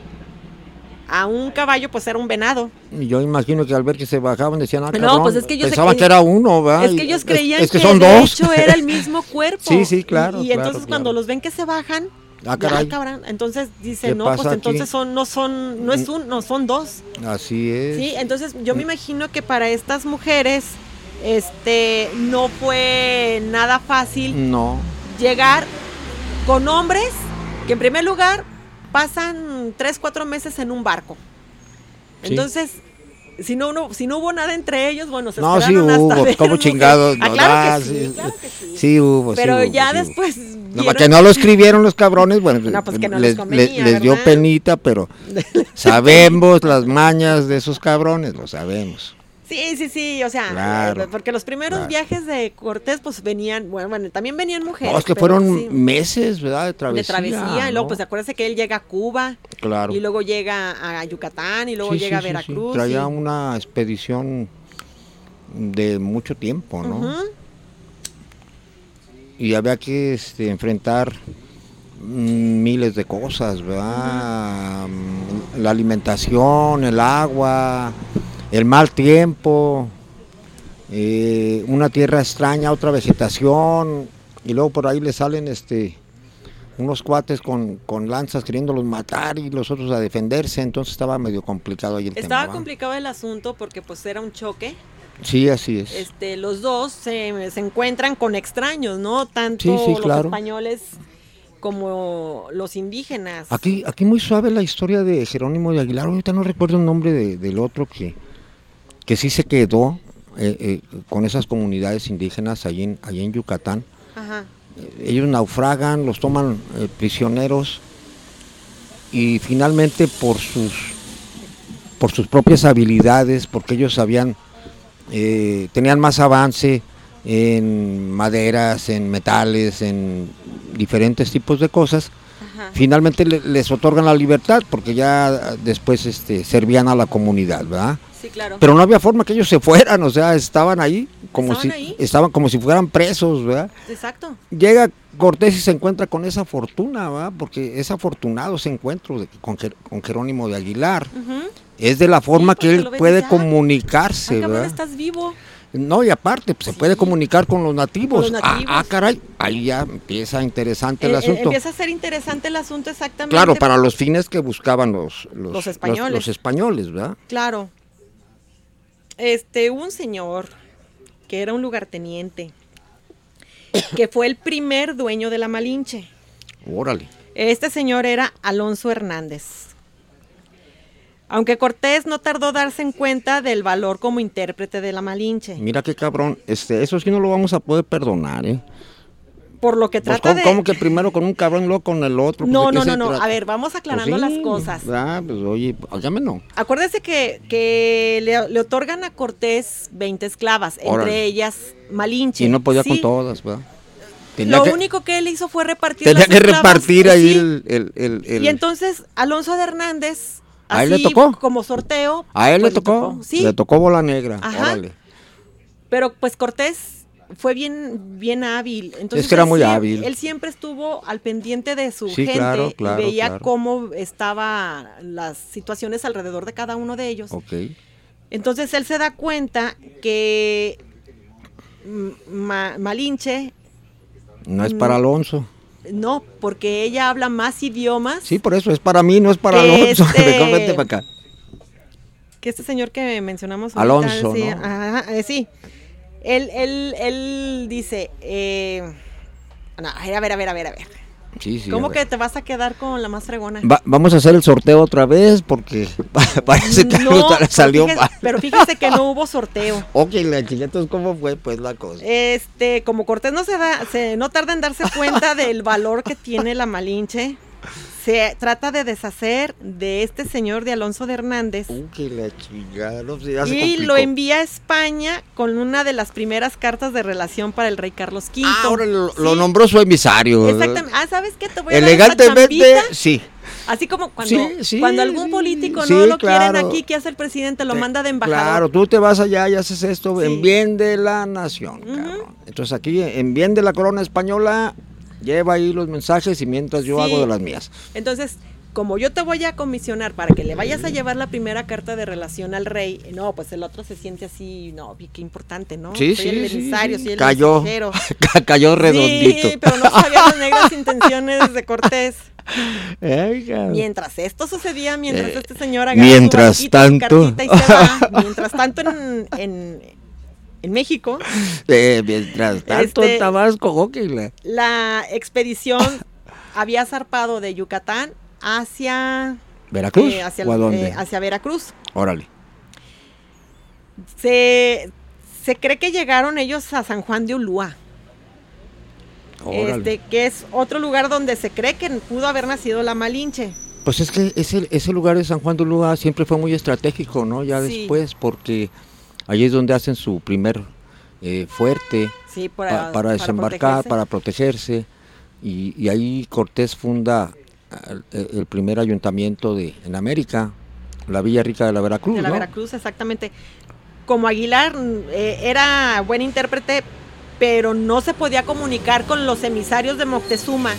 a un caballo, pues era un venado. Y yo imagino que al ver que se bajaban decían, ah, No, cabrón, pues es que ellos pensaban que era uno, ¿verdad? Es que ellos creían es que, que, son de dos. hecho era el mismo cuerpo. Sí, sí, claro, Y, y claro, entonces cuando los ven que se bajan, Ah, caray. cabrón, entonces ¿Qué dicen, no, pues aquí? entonces son, no son, no es uno, son dos. Así es. Sí, entonces yo me imagino que para estas mujeres este no fue nada fácil No. llegar con hombres que en primer lugar pasan tres, cuatro meses en un barco. Sí. Entonces, si no, no, si no hubo nada entre ellos, bueno, se No, sí esperaron hasta hubo, como chingados. Ah, no, claro ah, que sí, claro que sí. Sí hubo, sí Pero hubo, ya sí después No, que no lo escribieron los cabrones, bueno, No, pues que no les les, convenía, les- les dio penita, pero sabemos las mañas de esos cabrones, lo sabemos. Sí, sí, sí, o sea, Claro, eh, porque los primeros claro. viajes de Cortés pues venían, bueno, bueno, también venían mujeres. No, es que fueron sí, meses, ¿verdad? De travesía. de travesía, y luego pues acuérdese que él llega a Cuba Claro. y luego llega a Yucatán y luego Sí, llega sí, a. Veracruz. Traía y- una expedición de mucho tiempo, ¿no? Y había que este, enfrentar mm, miles de cosas, ¿verdad? Mm, La alimentación, el agua, el mal tiempo, eh, una tierra extraña, otra vegetación, y luego por ahí le salen este unos cuates con, con lanzas queriéndolos matar y los otros a defenderse, entonces estaba medio complicado ahí el tema. Estaba complicado el asunto porque pues era un choque. Sí, así es. Este, los dos se, se encuentran con extraños, ¿no? Tanto Sí, sí, los claro. españoles como los indígenas. Aquí, aquí muy suave la historia de Jerónimo de Aguilar. Ahorita no recuerdo el nombre de- del otro que, que sí se quedó eh, eh, con esas comunidades indígenas allí en, allí en Yucatán. Ajá. Eh, Ellos naufragan, los toman eh, prisioneros y finalmente por sus, por sus propias habilidades, porque ellos sabían, tenían más avance en maderas, en metales, en diferentes tipos de cosas, Ajá. finalmente le- les otorgan la libertad porque ya después este, servían a la comunidad, ¿verdad? Sí, claro. Pero no había forma que ellos se fueran, o sea, estaban ahí como Estaban si ahí. estaban como si fueran presos, ¿verdad? Exacto. Llega Cortés y se encuentra con esa fortuna, ¿verdad? Porque es afortunado ese encuentro de- con, Jer- con Jerónimo de Aguilar. Es de la forma que él puede comunicarse, cabrón, ¿verdad? estás vivo. No, y aparte, pues, se puede comunicar con los nativos. Con los Ah, nativos. Ah, caray, ahí ya empieza interesante el Eh, eh, asunto. empieza a ser interesante el asunto exactamente. Claro, para los fines que buscaban los, los, Los españoles. los españoles, ¿verdad? Claro. Este, un señor que era un lugarteniente, que fue el primer dueño de la Malinche. Órale. Este señor era Alonso Hernández. Aunque Cortés no tardó darse en cuenta del valor como intérprete de la Malinche, Mira qué cabrón, este, eso sí no lo vamos a poder perdonar, ¿eh? Por lo que Pues, trata ¿cómo, de... cómo que primero con un cabrón y luego con el otro? Pues, No, ¿de qué no, no, no. trata? A ver, vamos aclarando Pues sí, las cosas. Ah, pues oye, no. Acuérdese que, que le, le otorgan a Cortés 20 esclavas, entre ellas Malinche. Y no podía Sí, con todas, ¿verdad? Tenía Lo que, único que él hizo fue repartir tenía las que esclavas, repartir ahí sí. el, el, el- el- Y entonces Alonso de Hernández, ¿A él le así tocó? como sorteo. A él pues le tocó, Sí, le tocó bola negra, Ajá. órale. pero pues Cortés fue bien, bien hábil. Entonces Es que era muy hábil. Él siempre estuvo al pendiente de su Sí, gente claro, claro, y veía claro. cómo estaban las situaciones alrededor de cada uno de ellos. Entonces él se da cuenta que Ma- Malinche, No es para Mm. Alonso. no, porque ella habla más idiomas Sí, por eso es para mí, no es para Alonso. este- para acá. que este señor que mencionamos ahorita, Alonso, sí, eh, sí. Él, él, él dice, eh, no, a ver, a ver, a ver, a ver, a ver. Sí, sí. ¿Cómo que te vas a quedar con la más fregona? Va- vamos a hacer el sorteo otra vez porque parece que No, algo pero salió fíjese- mal. Pero fíjese que no hubo sorteo. Ok, la chica, entonces, ¿cómo fue pues la cosa? Este, como Cortés no se da, se, no tarda en darse cuenta del valor que tiene la Malinche, se trata de deshacer de este señor de Alonso de Hernández Ok, la chingada, no sé, ya se y lo envía a España con una de las primeras cartas de relación para el rey Carlos V. Ah, ahora lo, Sí, lo nombró su emisario. Exactamente. Ah, ¿sabes qué? Te voy a dar Elegantemente, sí. Así como cuando, Sí, sí, cuando algún político no lo quieren aquí, ¿qué hace el presidente? Lo manda de embajador. Claro, tú te vas allá y haces esto en bien de la nación, cabrón. Entonces aquí, en bien de la corona española, lleva ahí los mensajes y mientras yo Sí. hago de las mías. Entonces, como yo te voy a comisionar para que le vayas a llevar la primera carta de relación al rey, no, pues el otro se siente así, no, qué importante, ¿no? Sí, soy sí, el sí, emisario, sí. soy el Cayó. mensajero. Cayó redondito. Sí, pero no sabía las negras intenciones de Cortés. Mientras esto sucedía, mientras Eh, este señor agarra mientras su tanto. y se va, mientras tanto en, en, en México, Eh, mientras tanto, Este- Tabasco, ok, la- la expedición había zarpado de Yucatán hacia, ¿Veracruz? eh, hacia, ¿O a dónde? eh, hacia Veracruz. Órale. Se, se cree que llegaron ellos a San Juan de Ulúa, Órale. este, que es otro lugar donde se cree que pudo haber nacido la Malinche. Pues es que ese, ese lugar de San Juan de Ulúa siempre fue muy estratégico, ¿no? Ya Sí. después, porque ahí es donde hacen su primer eh, fuerte Sí, pa- para, para, desembarcar, protegerse. para protegerse. Y, y ahí Cortés funda el, el primer ayuntamiento de en América, la Villa Rica de la Veracruz, de la ¿no? Veracruz, exactamente. Como Aguilar eh, era buen intérprete, pero no se podía comunicar con los emisarios de Moctezuma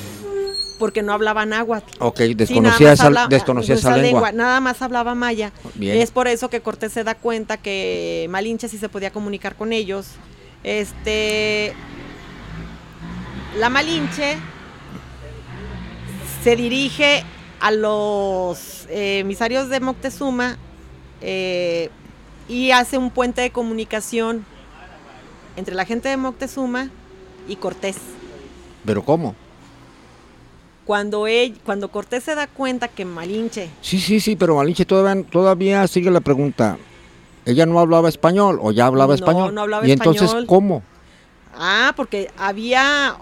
porque no hablaban náhuatl. Ok, desconocía, esa, habla- desconocía esa lengua. Nada más hablaba maya. Bien. Es por eso que Cortés se da cuenta que Malinche sí se podía comunicar con ellos. Este. La Malinche se dirige a los eh, emisarios de Moctezuma eh, y hace un puente de comunicación entre la gente de Moctezuma y Cortés. ¿Pero cómo? Cuando, él, cuando Cortés se da cuenta que Malinche... Sí, sí, sí, pero Malinche todavía, todavía sigue la pregunta. ¿Ella no hablaba español o ya hablaba No, español? no hablaba ¿Y entonces español. cómo? Ah, porque había...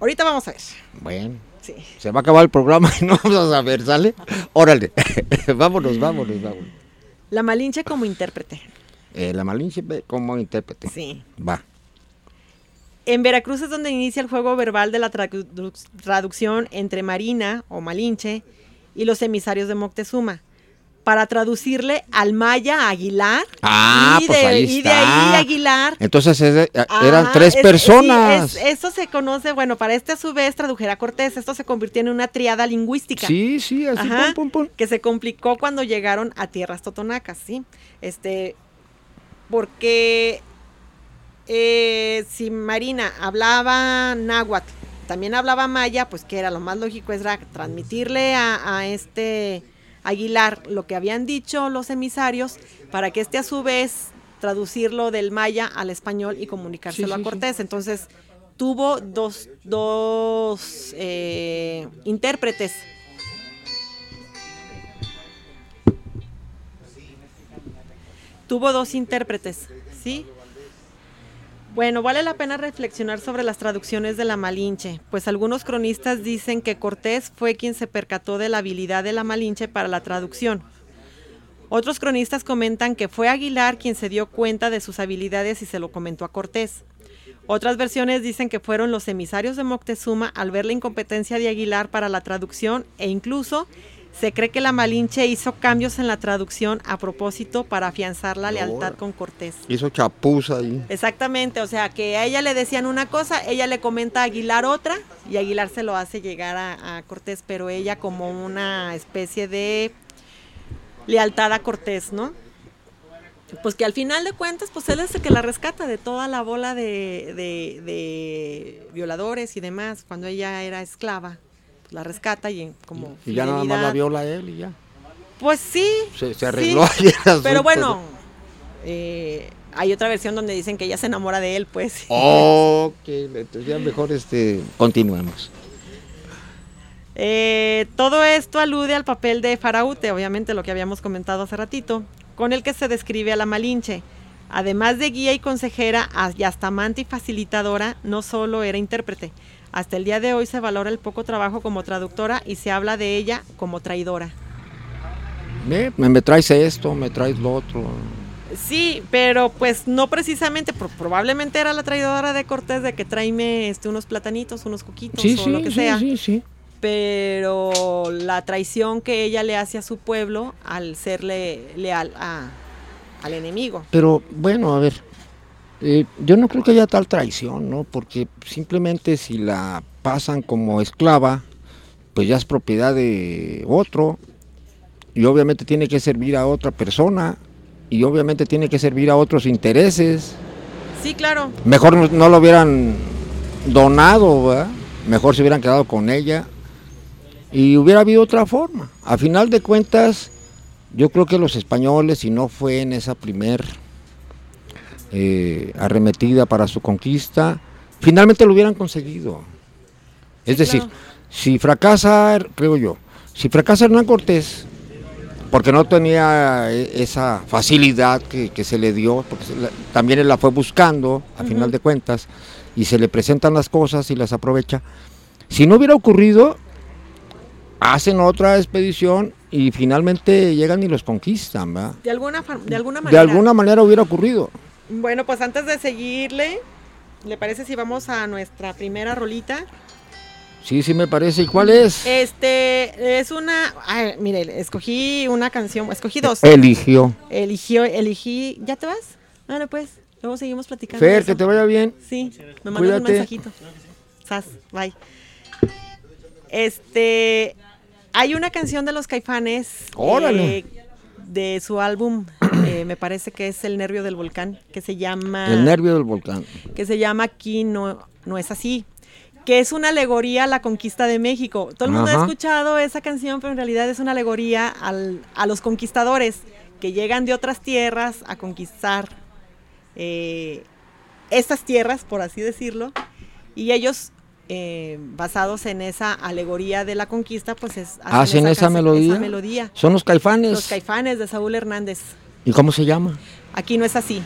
Ahorita vamos a ver. Bueno, Sí. se va a acabar el programa y no vamos a saber, ¿sale? Órale, vámonos, vámonos, vámonos. La Malinche como intérprete. Eh, la Malinche como intérprete. Sí. Va. En Veracruz es donde inicia el juego verbal de la tradu- traducción entre Marina o Malinche y los emisarios de Moctezuma. Para traducirle al maya Aguilar. Ah, y pues de, ahí y de ahí Aguilar. Entonces es eran tres es- personas. es- eso se conoce, bueno, para este a su vez tradujera Cortés. Esto se convirtió en una triada lingüística. Sí, sí, así, Ajá, pum, pum, pum. que se complicó cuando llegaron a tierras totonacas, ¿sí? Este, porque eh, si Marina hablaba náhuatl, también hablaba maya, pues que era lo más lógico era transmitirle a, a este Aguilar lo que habían dicho los emisarios para que este a su vez traducirlo del maya al español y comunicárselo Sí, sí, a sí. Cortés. Entonces tuvo dos, dos eh, intérpretes tuvo dos intérpretes, ¿sí? Bueno, vale la pena reflexionar sobre las traducciones de la Malinche, pues algunos cronistas dicen que Cortés fue quien se percató de la habilidad de la Malinche para la traducción. Otros cronistas comentan que fue Aguilar quien se dio cuenta de sus habilidades y se lo comentó a Cortés. Otras versiones dicen que fueron los emisarios de Moctezuma al ver la incompetencia de Aguilar para la traducción e incluso se cree que la Malinche hizo cambios en la traducción a propósito para afianzar la lealtad con Cortés. Hizo chapuza ahí. Exactamente, o sea que a ella le decían una cosa, ella le comenta a Aguilar otra y Aguilar se lo hace llegar a, a Cortés, pero ella como una especie de lealtad a Cortés, ¿no? Pues que al final de cuentas, pues él es el que la rescata de toda la bola de, de- de violadores y demás, cuando ella era esclava, la rescata y como Y ya nada más la viola él y ya. Pues sí. Se, arregló asunto. Pero bueno, eh, hay otra versión donde dicen que ella se enamora de él, pues. Ok, entonces ya mejor este, continuemos. Eh, todo esto alude al papel de Faraute, obviamente lo que habíamos comentado hace ratito, con el que se describe a la Malinche. Además de guía y consejera y hasta amante y facilitadora, no solo era intérprete. Hasta el día de hoy se valora el poco trabajo como traductora y se habla de ella como traidora. Ve, Me, me traes esto, me traes lo otro. Sí, pero pues no precisamente, pro- probablemente era la traidora de Cortés de que tráeme este, unos platanitos, unos coquitos Sí, o sí, lo que sí, sea. sí, sí. pero la traición que ella le hace a su pueblo al serle leal a- al enemigo. Pero bueno, a ver, eh, yo no creo que haya tal traición, ¿no? Porque simplemente si la pasan como esclava, pues ya es propiedad de otro y obviamente tiene que servir a otra persona y obviamente tiene que servir a otros intereses. Sí, claro. Mejor no, no lo hubieran donado, ¿verdad? Mejor se hubieran quedado con ella y hubiera habido otra forma. A final de cuentas, yo creo que los españoles, si no fue en esa primer eh, arremetida para su conquista, finalmente lo hubieran conseguido. Es Sí, decir, claro. si fracasa, creo yo, si fracasa Hernán Cortés, porque no tenía eh, esa facilidad que, que se le dio, porque se la- también él la fue buscando, a final de cuentas, y se le presentan las cosas y las aprovecha. Si no hubiera ocurrido, hacen otra expedición y finalmente llegan y los conquistan, ¿verdad? De alguna, de alguna De manera. alguna manera hubiera ocurrido. Bueno, pues antes de seguirle, ¿le parece si vamos a nuestra primera rolita? Sí, sí me parece. ¿Y cuál es? Este es una, ay, mire, escogí una canción, escogí dos. Eligió. Eligió, elegí, ¿ya te vas? Vale, pues, luego seguimos platicando. Fer, eso. que te vaya bien. Sí, me mandan un mensajito. Sas, bye. Este, hay una canción de los Caifanes. Órale. eh, de su álbum, eh, me parece que es El Nervio del Volcán, que se llama... El nervio del volcán. Que se llama Aquí no, no es así. que es una alegoría a la conquista de México. Todo el mundo ha escuchado esa canción, pero en realidad es una alegoría al, a los conquistadores que llegan de otras tierras a conquistar eh, estas tierras, por así decirlo, y ellos, eh, basados en esa alegoría de la conquista, pues es, hacen, esa, melodía? melodía. Son los caifanes. Los caifanes de Saúl Hernández. ¿Y cómo se llama? Aquí no es así.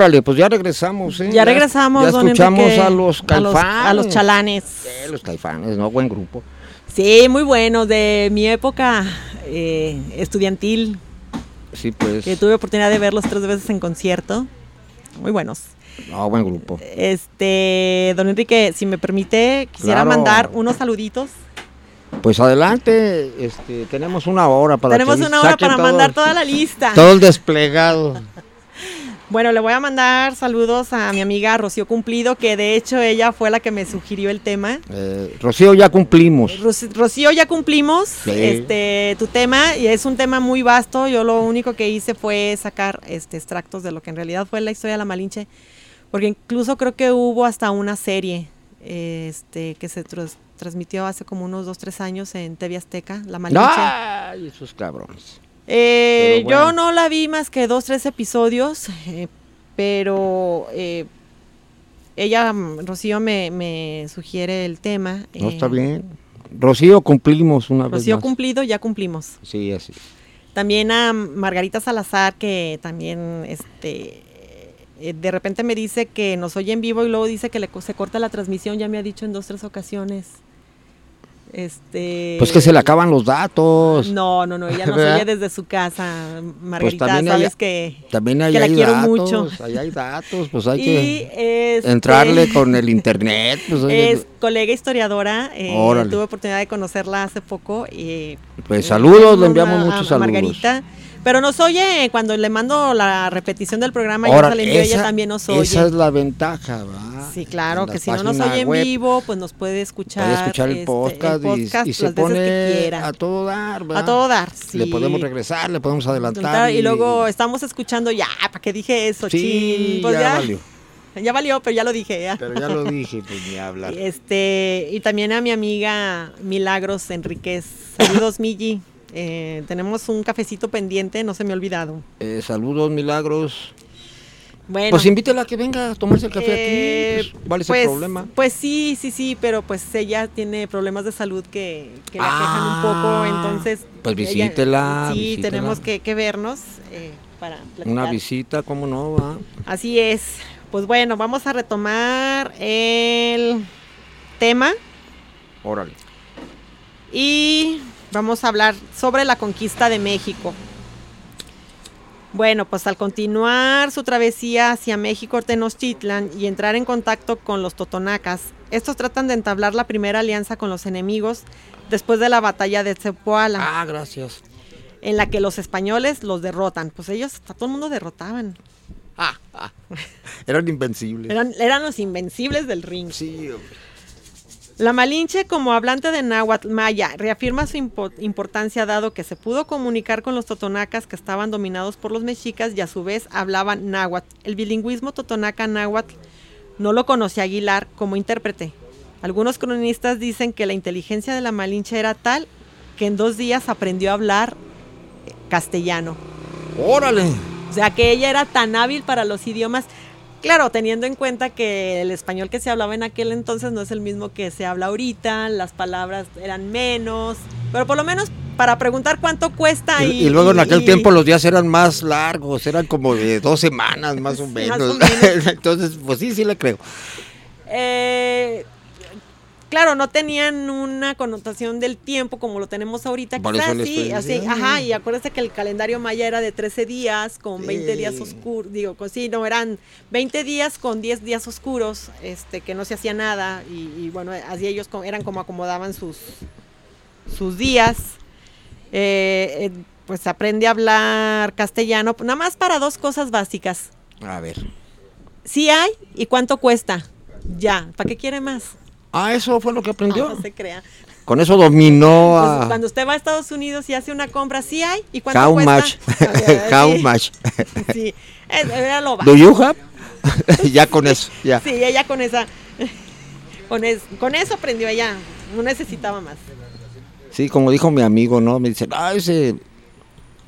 Órale, pues ya regresamos, ¿eh? Ya regresamos, Ya don escuchamos Enrique, a los a los, caifanes. a los chalanes. Eh, los caifanes, ¿no? Buen grupo. Sí, muy buenos, de mi época eh, estudiantil, Sí, pues. que tuve oportunidad de verlos tres veces en concierto. Muy buenos. No, buen grupo. Este, don Enrique, si me permite, quisiera Claro. mandar unos saluditos. Pues adelante, este, tenemos una hora para Tenemos que una hora para mandar toda la lista. Todo el desplegado. Bueno, le voy a mandar saludos a mi amiga Rocío Cumplido, que de hecho ella fue la que me sugirió el tema. Eh, Rocío, ya cumplimos. Ro- Rocío, ya cumplimos Sí. este tu tema y es un tema muy vasto. Yo lo único que hice fue sacar este extractos de lo que en realidad fue la historia de la Malinche, porque incluso creo que hubo hasta una serie este que se transmitió hace como unos dos tres años en TV Azteca, La Malinche. Ay, esos cabrones. Eh, bueno. Yo no la vi más que dos, tres episodios, eh, pero eh, ella, mm, Rocío, me, me sugiere el tema. No eh, está bien. Rocío, cumplimos una vez Rocío cumplido, ya cumplimos. Sí, así. También a Margarita Salazar, que también este eh, de repente me dice que nos oye en vivo y luego dice que le, se corta la transmisión, ya me ha dicho en dos, tres ocasiones. Este Pues que se le acaban los datos. No, no, no, ella nos oye desde su casa. Margarita, también sabes que También ahí que la hay quiero datos. mucho. Ahí hay datos, pues hay y que este, entrarle con el internet. Pues, es colega historiadora, eh, tuve oportunidad de conocerla hace poco y pues saludos, le enviamos a- muchos a saludos. Margarita, pero nos oye cuando le mando la repetición del programa y Ahora, la envío, ella esa- también nos oye. Esa es la ventaja, ¿va? Sí, claro, que si no nos oye en vivo, pues nos puede escuchar. Puede escuchar el este, podcast, y- y, se que pone quiera. a todo dar, ¿verdad? A todo dar, sí. Le podemos regresar, le podemos adelantar. Y, luego estamos escuchando ya, ¿para qué dije eso? Sí, chin? Pues ya ya, valió. ya valió, pero ya lo dije. Pero ya lo dije, pues ni hablar. Este, y también a mi amiga Milagros Enríquez. Saludos, Migi. Eh, tenemos un cafecito pendiente, no se me ha olvidado. Eh, saludos, milagros. Bueno, Pues invítela a que venga a tomarse el café eh, aquí. Pues, ¿Cuál es pues, el problema? Pues sí, sí, sí, pero pues ella tiene problemas de salud que, que la Ah, quejan un poco, entonces... pues ella- visítela, sí, visítela. tenemos que, que vernos eh, para platicar. Una visita, ¿cómo no? va? Así es. Pues bueno, vamos a retomar el tema Órale. y vamos a hablar sobre la conquista de México. Bueno, pues al continuar su travesía hacia México Tenochtitlan y entrar en contacto con los totonacas, estos tratan de entablar la primera alianza con los enemigos después de la batalla de Cepoala, Ah, gracias. en la que los españoles los derrotan. Pues ellos, a todo el mundo derrotaban. Ah, ah. Eran invencibles. Eran, eran los invencibles del ring. Sí, hombre. La Malinche, como hablante de náhuatl maya, reafirma su impo- importancia dado que se pudo comunicar con los totonacas que estaban dominados por los mexicas y a su vez hablaban náhuatl. El bilingüismo totonaca-náhuatl no lo conocía Aguilar como intérprete. Algunos cronistas dicen que la inteligencia de la Malinche era tal que en dos días aprendió a hablar castellano. Órale. O sea, que ella era tan hábil para los idiomas. Claro, teniendo en cuenta que el español que se hablaba en aquel entonces no es el mismo que se habla ahorita, las palabras eran menos, pero por lo menos para preguntar cuánto cuesta. Y, Y, y luego en aquel y- tiempo los días eran más largos, eran como de dos semanas más o menos. más o menos. Entonces, pues sí, sí le creo. Eh, claro, no tenían una connotación del tiempo como lo tenemos ahorita. Por Quizás sí, así, ajá, y acuérdate que el calendario maya era de 13 días con 20 días Sí. oscuros, digo, sí, no, eran 20 días con 10 días oscuros, este, que no se hacía nada, y, y bueno, así ellos eran como acomodaban sus, sus días. Eh, eh, pues aprende a hablar castellano, nada más para dos cosas básicas. A ver. Sí hay y cuánto cuesta. Ya, ¿para qué quiere más? Ah, eso fue lo que aprendió. No, no se crea. Con eso dominó Pues, a cuando usted va a Estados Unidos y hace una compra, sí hay. ¿Y cuánto How cuesta? much. How sí, much. Sí, era lo Do you have? ya con eso, ya. Sí, ella con esa, con, es- con eso aprendió ella. No necesitaba más. Sí, como dijo mi amigo, ¿no? Me dice, ah, ese,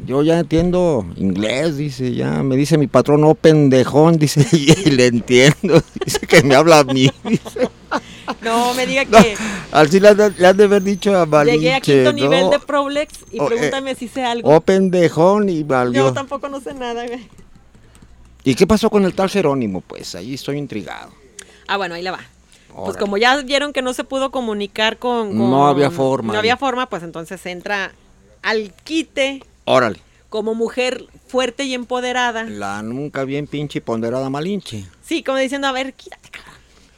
yo ya entiendo inglés, dice, ya, me dice mi patrón, no pendejón, dice, y le entiendo, dice que me habla a mí, dice. No, me diga No, que así le le han de haber dicho a Malinche, llegué a quinto ¿no? nivel de Problex y O, eh, pregúntame si sé algo. Oh, pendejón, y valió. Yo tampoco no sé nada, güey. ¿Y qué pasó con el tal Jerónimo? Pues ahí estoy intrigado. Ah, bueno, ahí le va. Pues como ya vieron que no se pudo comunicar con, No con- había forma. No había forma, pues entonces entra al quite Órale. como mujer fuerte y empoderada. La nunca bien pinche y ponderada Malinche. Sí, como diciendo, a ver, quítate, cabrón.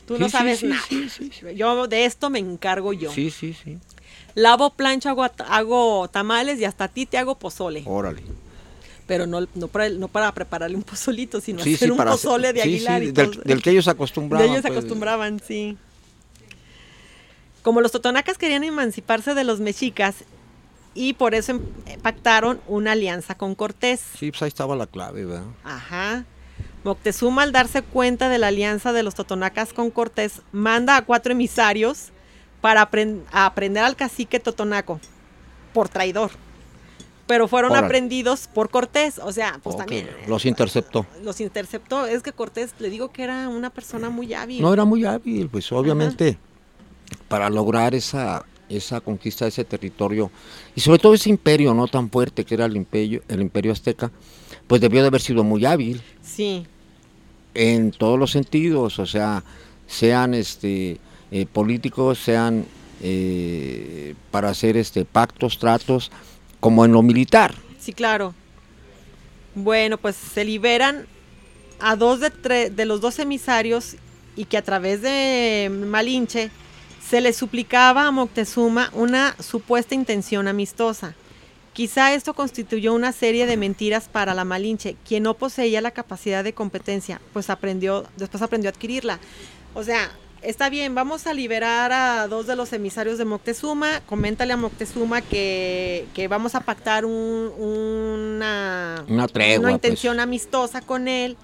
Tú no Sí, sabes sí, nada. sí. Yo de esto me encargo yo. Sí, sí, sí. Lavo, plancho, hago, tamales y hasta a ti te hago pozole. Órale. Pero no, no, para, no para prepararle un pozolito, sino Sí, hacer sí, un para hacer- pozole de Aguilar. sí, y del, que ellos De acostumbraban. ellos se pues. acostumbraban, sí. Como los totonacas querían emanciparse de los mexicas y por eso em- pactaron una alianza con Cortés. Sí, pues ahí estaba la clave, ¿verdad? Ajá. Moctezuma, al darse cuenta de la alianza de los totonacas con Cortés, manda a cuatro emisarios para apren- a aprender al cacique totonaco por traidor. Pero fueron Órale. aprendidos por Cortés, o sea, pues Ok, también Los interceptó. los interceptó. Es que Cortés, le digo que era una persona muy hábil. No era muy hábil, pues obviamente para lograr esa, esa conquista de ese territorio y sobre todo ese imperio no tan fuerte que era el imperio, el imperio azteca, pues debió de haber sido muy hábil Sí, en todos los sentidos, o sea, sean este eh, políticos, sean eh, para hacer este pactos, tratos, como en lo militar. sí, claro. Bueno, pues se liberan a dos de, tre- de los dos emisarios y que a través de Malinche se le suplicaba a Moctezuma una supuesta intención amistosa. Quizá esto constituyó una serie de mentiras para la Malinche, quien no poseía la capacidad de competencia, pues aprendió, después aprendió a adquirirla. O sea, está bien, vamos a liberar a dos de los emisarios de Moctezuma, coméntale a Moctezuma que, que vamos a pactar un- una, Una tregua, una pues. intención amistosa con él.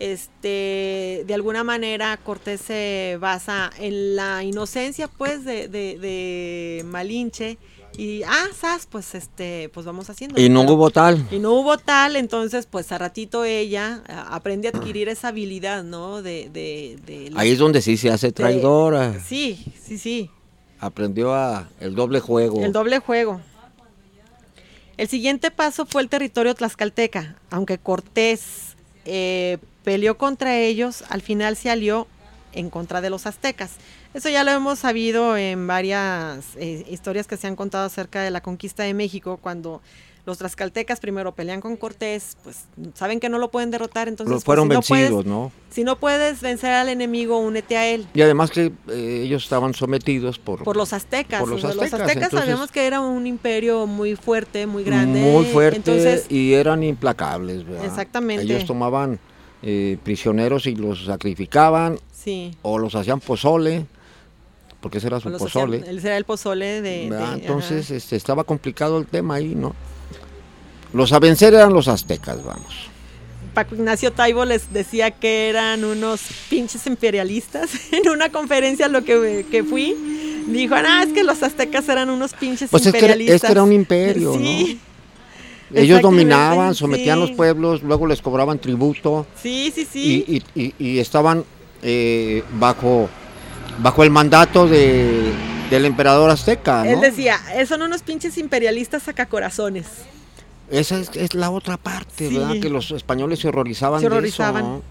Este, de alguna manera Cortés se basa en la inocencia, pues, de, de, de Malinche. Y, ah, sas, pues, este, pues vamos haciendo. Y no hubo tal. Y no hubo tal, entonces, pues, a ratito ella aprende a adquirir esa habilidad, ¿no? De, de, de la- Ahí es donde sí se hace traidora. Sí, sí, sí. Aprendió a el doble juego. El doble juego. El siguiente paso fue el territorio tlaxcalteca. Aunque Cortés eh, peleó contra ellos, al final se alió en contra de los aztecas. Eso ya lo hemos sabido en varias eh, historias que se han contado acerca de la conquista de México, cuando los tlaxcaltecas primero pelean con Cortés, pues saben que no lo pueden derrotar, entonces Los pues, fueron si, no vencidos, puedes, ¿no? si no puedes vencer al enemigo, únete a él. Y además que eh, ellos estaban sometidos por, Por los aztecas. Por los o sea, aztecas, entonces- sabemos que era un imperio muy fuerte, muy grande. muy fuerte Entonces, y eran implacables. ¿verdad? Exactamente. Ellos tomaban eh, prisioneros y los sacrificaban sí. o los hacían pozole, porque ese era su los pozole. hacían- Él era el pozole de. de- Entonces este, estaba complicado el tema ahí, ¿no? Los a vencer eran los aztecas, vamos. Paco Ignacio Taibo les decía que eran unos pinches imperialistas. en una conferencia lo que, que fui, dijo: Ah, es que los aztecas eran unos pinches Pues imperialistas. es que era un imperio, Sí, ¿no? Ellos dominaban, sometían sí. los pueblos, luego les cobraban tributo. sí, sí. sí. y, y- y- y estaban eh, bajo, bajo el mandato de, del emperador azteca. ¿no? Él decía: "Eh, Son unos pinches imperialistas sacacorazones. Esa es, es la otra parte, Sí. ¿verdad? Que los españoles se horrorizaban, Se de eso. ¿no?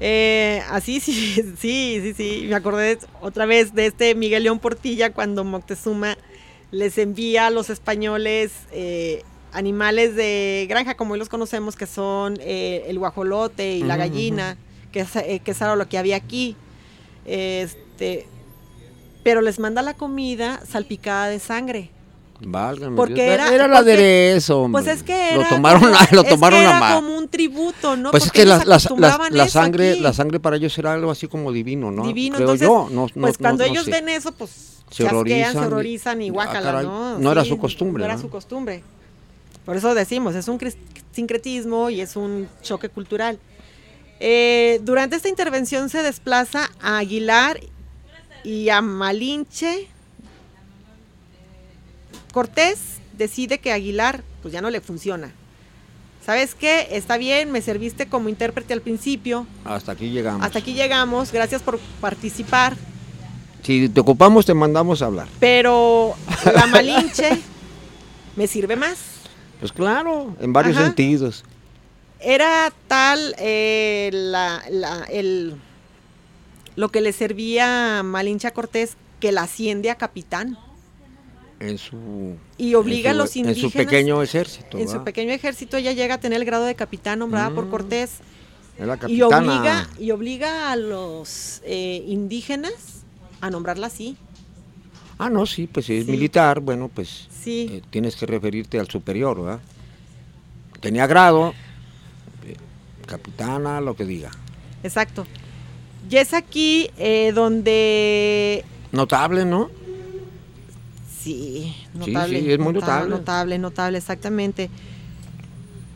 Eh, así sí, sí, sí, sí. Me acordé otra vez de este Miguel León Portilla cuando Moctezuma les envía a los españoles eh, animales de granja, como hoy los conocemos, que son eh, el guajolote y la gallina, que, es, eh, que es ahora lo que había aquí. Este, pero les manda la comida salpicada de sangre. Válgame Porque Dios. era- era la porque- aderezo, Pues es que era lo tomaron, lo es tomaron que a era mal. como un tributo, ¿no? Pues es Porque que ellos la, la- la- la sangre, aquí. la sangre para ellos era algo así como divino, ¿no? divino. Creo Entonces, yo. No, pues no- cuando no ellos sé. ven eso, pues Se horrorizan se y- horrorizan y ah, guácala, caray, ¿no? no era su costumbre, No era su costumbre. Por eso decimos, es un sincretismo y es un choque cultural. Eh, durante esta intervención se desplaza a Aguilar y a Malinche. Cortés decide que Aguilar pues ya no le funciona. ¿Sabes qué? Está bien, me serviste como intérprete al principio. Hasta aquí llegamos. Hasta aquí llegamos. Gracias por participar. Si te ocupamos, te mandamos a hablar. Pero la Malinche me sirve más. Pues claro, en varios Ajá. sentidos. Era tal eh, la, la- el, lo que le servía a Malinche a Cortés que la asciende a capitán En su, y obliga en a los indígenas. En su pequeño ejército. en su pequeño ejército ella llega a tener el grado de capitán nombrada por Mm. Cortés Es la y obliga, y obliga a los eh, indígenas a nombrarla así. Ah, no, sí, pues si es Sí. militar, bueno, pues Sí. eh, tienes que referirte al superior, ¿verdad? Tenía grado, eh, capitana, lo que diga. Exacto. Y es aquí eh, donde Notable, ¿no? Sí, notable. sí, es muy notable. notable. Exactamente.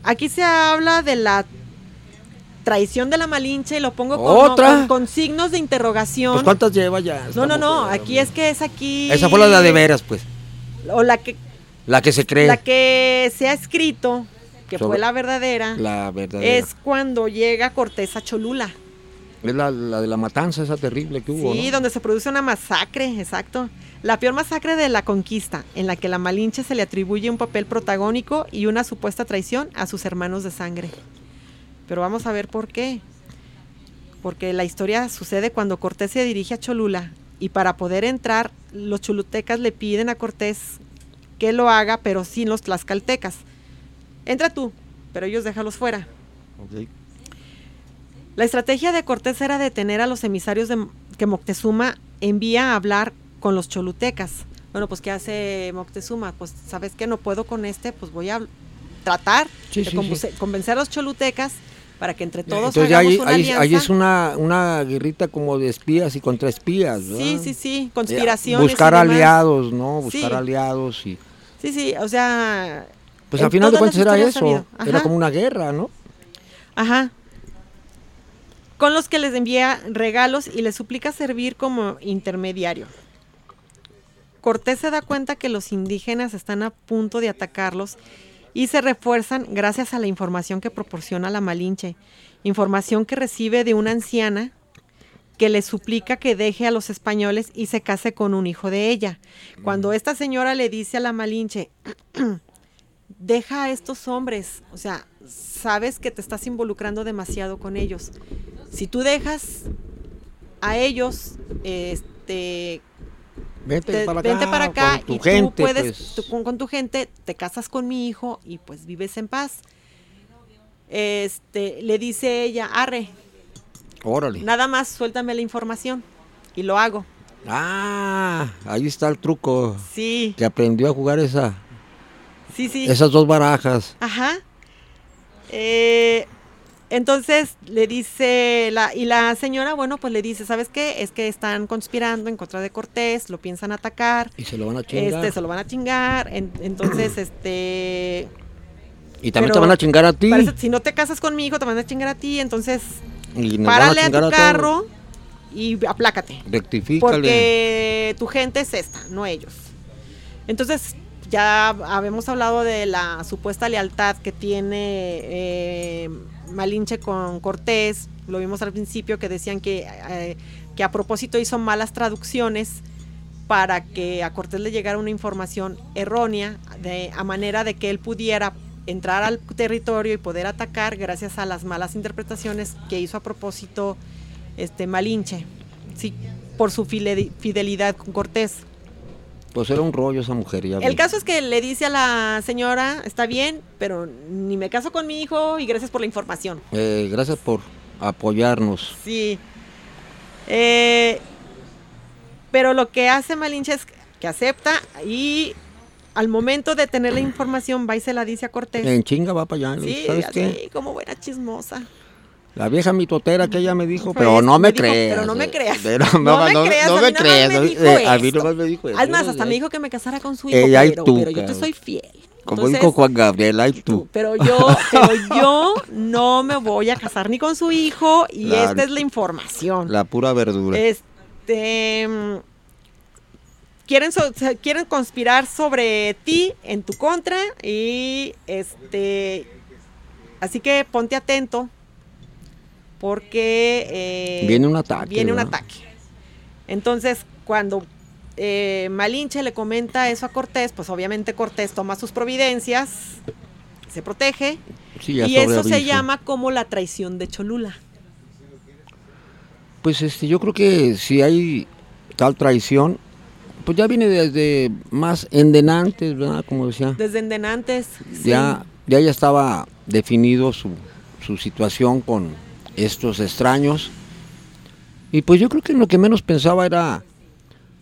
Aquí se habla de la traición de la Malinche y lo pongo con, ¿Otra? con- con signos de interrogación. Pues ¿cuántas lleva ya? no, no, no, aquí es que es aquí. Esa fue la de veras, pues. O la que, La que se cree. la que se ha escrito, que Sobre- fue la verdadera, La verdadera. es cuando llega Cortés a Cholula. Es la, la de la matanza esa terrible que hubo, Sí, ¿no? donde se produce una masacre, exacto. La peor masacre de la conquista, en la que la Malinche se le atribuye un papel protagónico y una supuesta traición a sus hermanos de sangre. Pero vamos a ver por qué. Porque la historia sucede cuando Cortés se dirige a Cholula y para poder entrar, los cholutecas le piden a Cortés que lo haga, pero sin los tlaxcaltecas. Entra tú, pero ellos déjalos fuera. La estrategia de Cortés era detener a los emisarios de, que Moctezuma envía a hablar con los cholutecas. Bueno, pues ¿qué hace Moctezuma? Pues sabes que no puedo con este, pues voy a tratar Sí, de sí, convence- sí. convencer a los cholutecas para que entre todos Entonces hagamos ahí, una ahí- alianza. ahí es una, una guerrita como de espías y contra espías, ¿verdad? Sí, sí, sí, Ya, conspiraciones. Buscar y aliados, ¿no? Buscar aliados y... Sí, sí, o sea... Pues al final de cuentas era eso, era como una guerra, ¿no? Ajá. Con los que les envía regalos y les suplica servir como intermediario. Cortés se da cuenta que los indígenas están a punto de atacarlos y se refuerzan gracias a la información que proporciona la Malinche. Información que recibe de una anciana que le suplica que deje a los españoles y se case con un hijo de ella. Cuando esta señora le dice a la Malinche, deja a estos hombres, o sea, sabes que te estás involucrando demasiado con ellos. Si tú dejas a ellos, este, Vente te- para acá, vente para acá y gente, tú puedes, pues. tú con, con tu gente, te casas con mi hijo y pues vives en paz. Este, le dice ella, arre, Órale. nada más suéltame la información y lo hago. Ah, ahí está el truco. Sí, Que aprendió a jugar esa, sí, sí. esas dos barajas. Ajá. Eh, entonces le dice, la, y la señora, bueno, pues le dice, ¿sabes qué? Es que están conspirando en contra de Cortés, lo piensan atacar, Y se lo van a chingar. este, se lo van a chingar, en- entonces, este, y también te van a chingar a ti. parece- si no te casas con mi hijo, te van a chingar a ti, entonces, y a párale a, tu carro y aplácate. Rectifícale. Porque tu gente es esta, no ellos. Entonces, ya habíamos hablado de la supuesta lealtad que tiene eh, Malinche con Cortés. Lo vimos al principio que decían que, eh, que a propósito hizo malas traducciones para que a Cortés le llegara una información errónea de, a manera de que él pudiera entrar al territorio y poder atacar gracias a las malas interpretaciones que hizo a propósito este Malinche, sí, por su fidelidad con Cortés. Pues era un rollo esa mujer, ya El vi. caso es que le dice a la señora, está bien, pero ni me caso con mi hijo y gracias por la información. Eh, gracias por apoyarnos. Sí. Eh, pero lo que hace Malinche es que acepta y al momento de tener la información va y se la dice a Cortés. En chinga va para allá. Sí, ¿Sabes así, qué? como buena chismosa. La vieja mitotera que ella me dijo, Pues, pero no me me, dijo, creas. pero no me eh, creas. pero No me no, creas, no me creas. me ¿no? dijo Eh, A mí nomás me dijo eso. Es más, hasta eh, me dijo que me casara con su hijo, Ella y pero, tú, pero yo te soy fiel. Como Entonces, dijo Juan Gabriel, ay tú. Pero yo, pero yo no me voy a casar ni con su hijo y La- esta es la información. La pura verdura. Este quieren so- quieren conspirar sobre ti en tu contra y este así que ponte atento porque eh, Viene un ataque. viene un ataque. Entonces, cuando eh, Malinche le comenta eso a Cortés, pues obviamente Cortés toma sus providencias, se protege Sí, y eso se llama como la traición de Cholula. Pues este, yo creo que si hay tal traición, pues ya viene desde más endenantes, ¿verdad? Como decía. Desde endenantes. sí. Ya, ya ya estaba definido su, su situación con estos extraños. Y pues yo creo que lo que menos pensaba era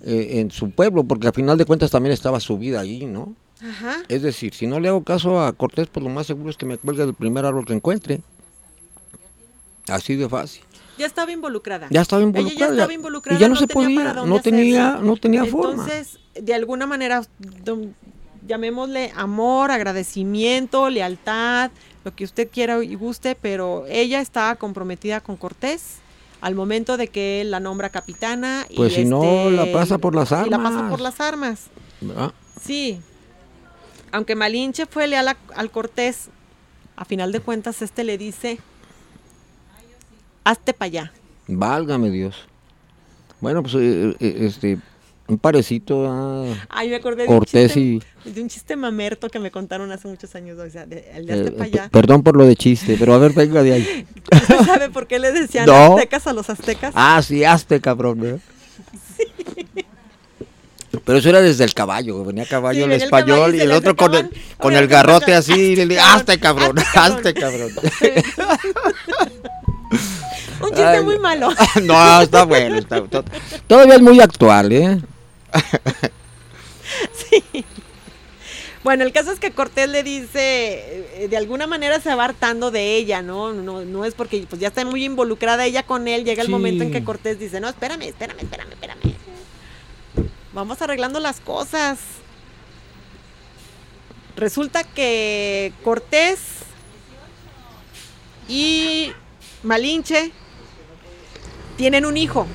eh, en su pueblo, porque al final de cuentas también estaba su vida allí, ¿no? Ajá. Es decir, si no le hago caso a Cortés, pues lo más seguro es que me cuelgue del primer árbol que encuentre. Así de fácil. Ya estaba involucrada. Ya estaba Ella involucrada. ya estaba ya- involucrada. y ya no, se podía, no tenía, hacerse. no tenía forma. Entonces, de alguna manera, llamémosle amor, agradecimiento, lealtad, lo que usted quiera y guste, pero ella estaba comprometida con Cortés al momento de que él la nombra capitana. y Pues si no, este, la pasa por las Y la pasa armas. por las armas. ¿verdad? Sí. Aunque Malinche fue leal a- al Cortés, a final de cuentas este le dice, hazte para allá. Válgame Dios. Bueno, pues eh, eh, este, un parecito a Ay, me acordé de Cortés un y... chiste, de un chiste mamerto que me contaron hace muchos años, o sea, de, el de eh, allá. perdón por lo de chiste, pero a ver, venga de ahí. ¿Usted sabe por qué le decían No. aztecas a los aztecas? Ah, sí, hazte, cabrón. ¿verdad? Pero eso era desde el caballo, venía a caballo Sí, el venía el español caballo y y el otro con el, con Oye, el garrote cabrón, así, y le hazte dije, hazte cabrón, cabrón, hazte cabrón. Un chiste Ay, muy malo. No, está bueno, está, to- todavía es muy actual, ¿eh? Bueno, el caso es que Cortés le dice, eh, de alguna manera se va hartando de ella, ¿no? No, no es porque pues ya está muy involucrada ella con él, llega el Sí. momento en que Cortés dice, no, espérame, espérame, espérame, espérame. Vamos arreglando las cosas. Resulta que Cortés y Malinche tienen un hijo,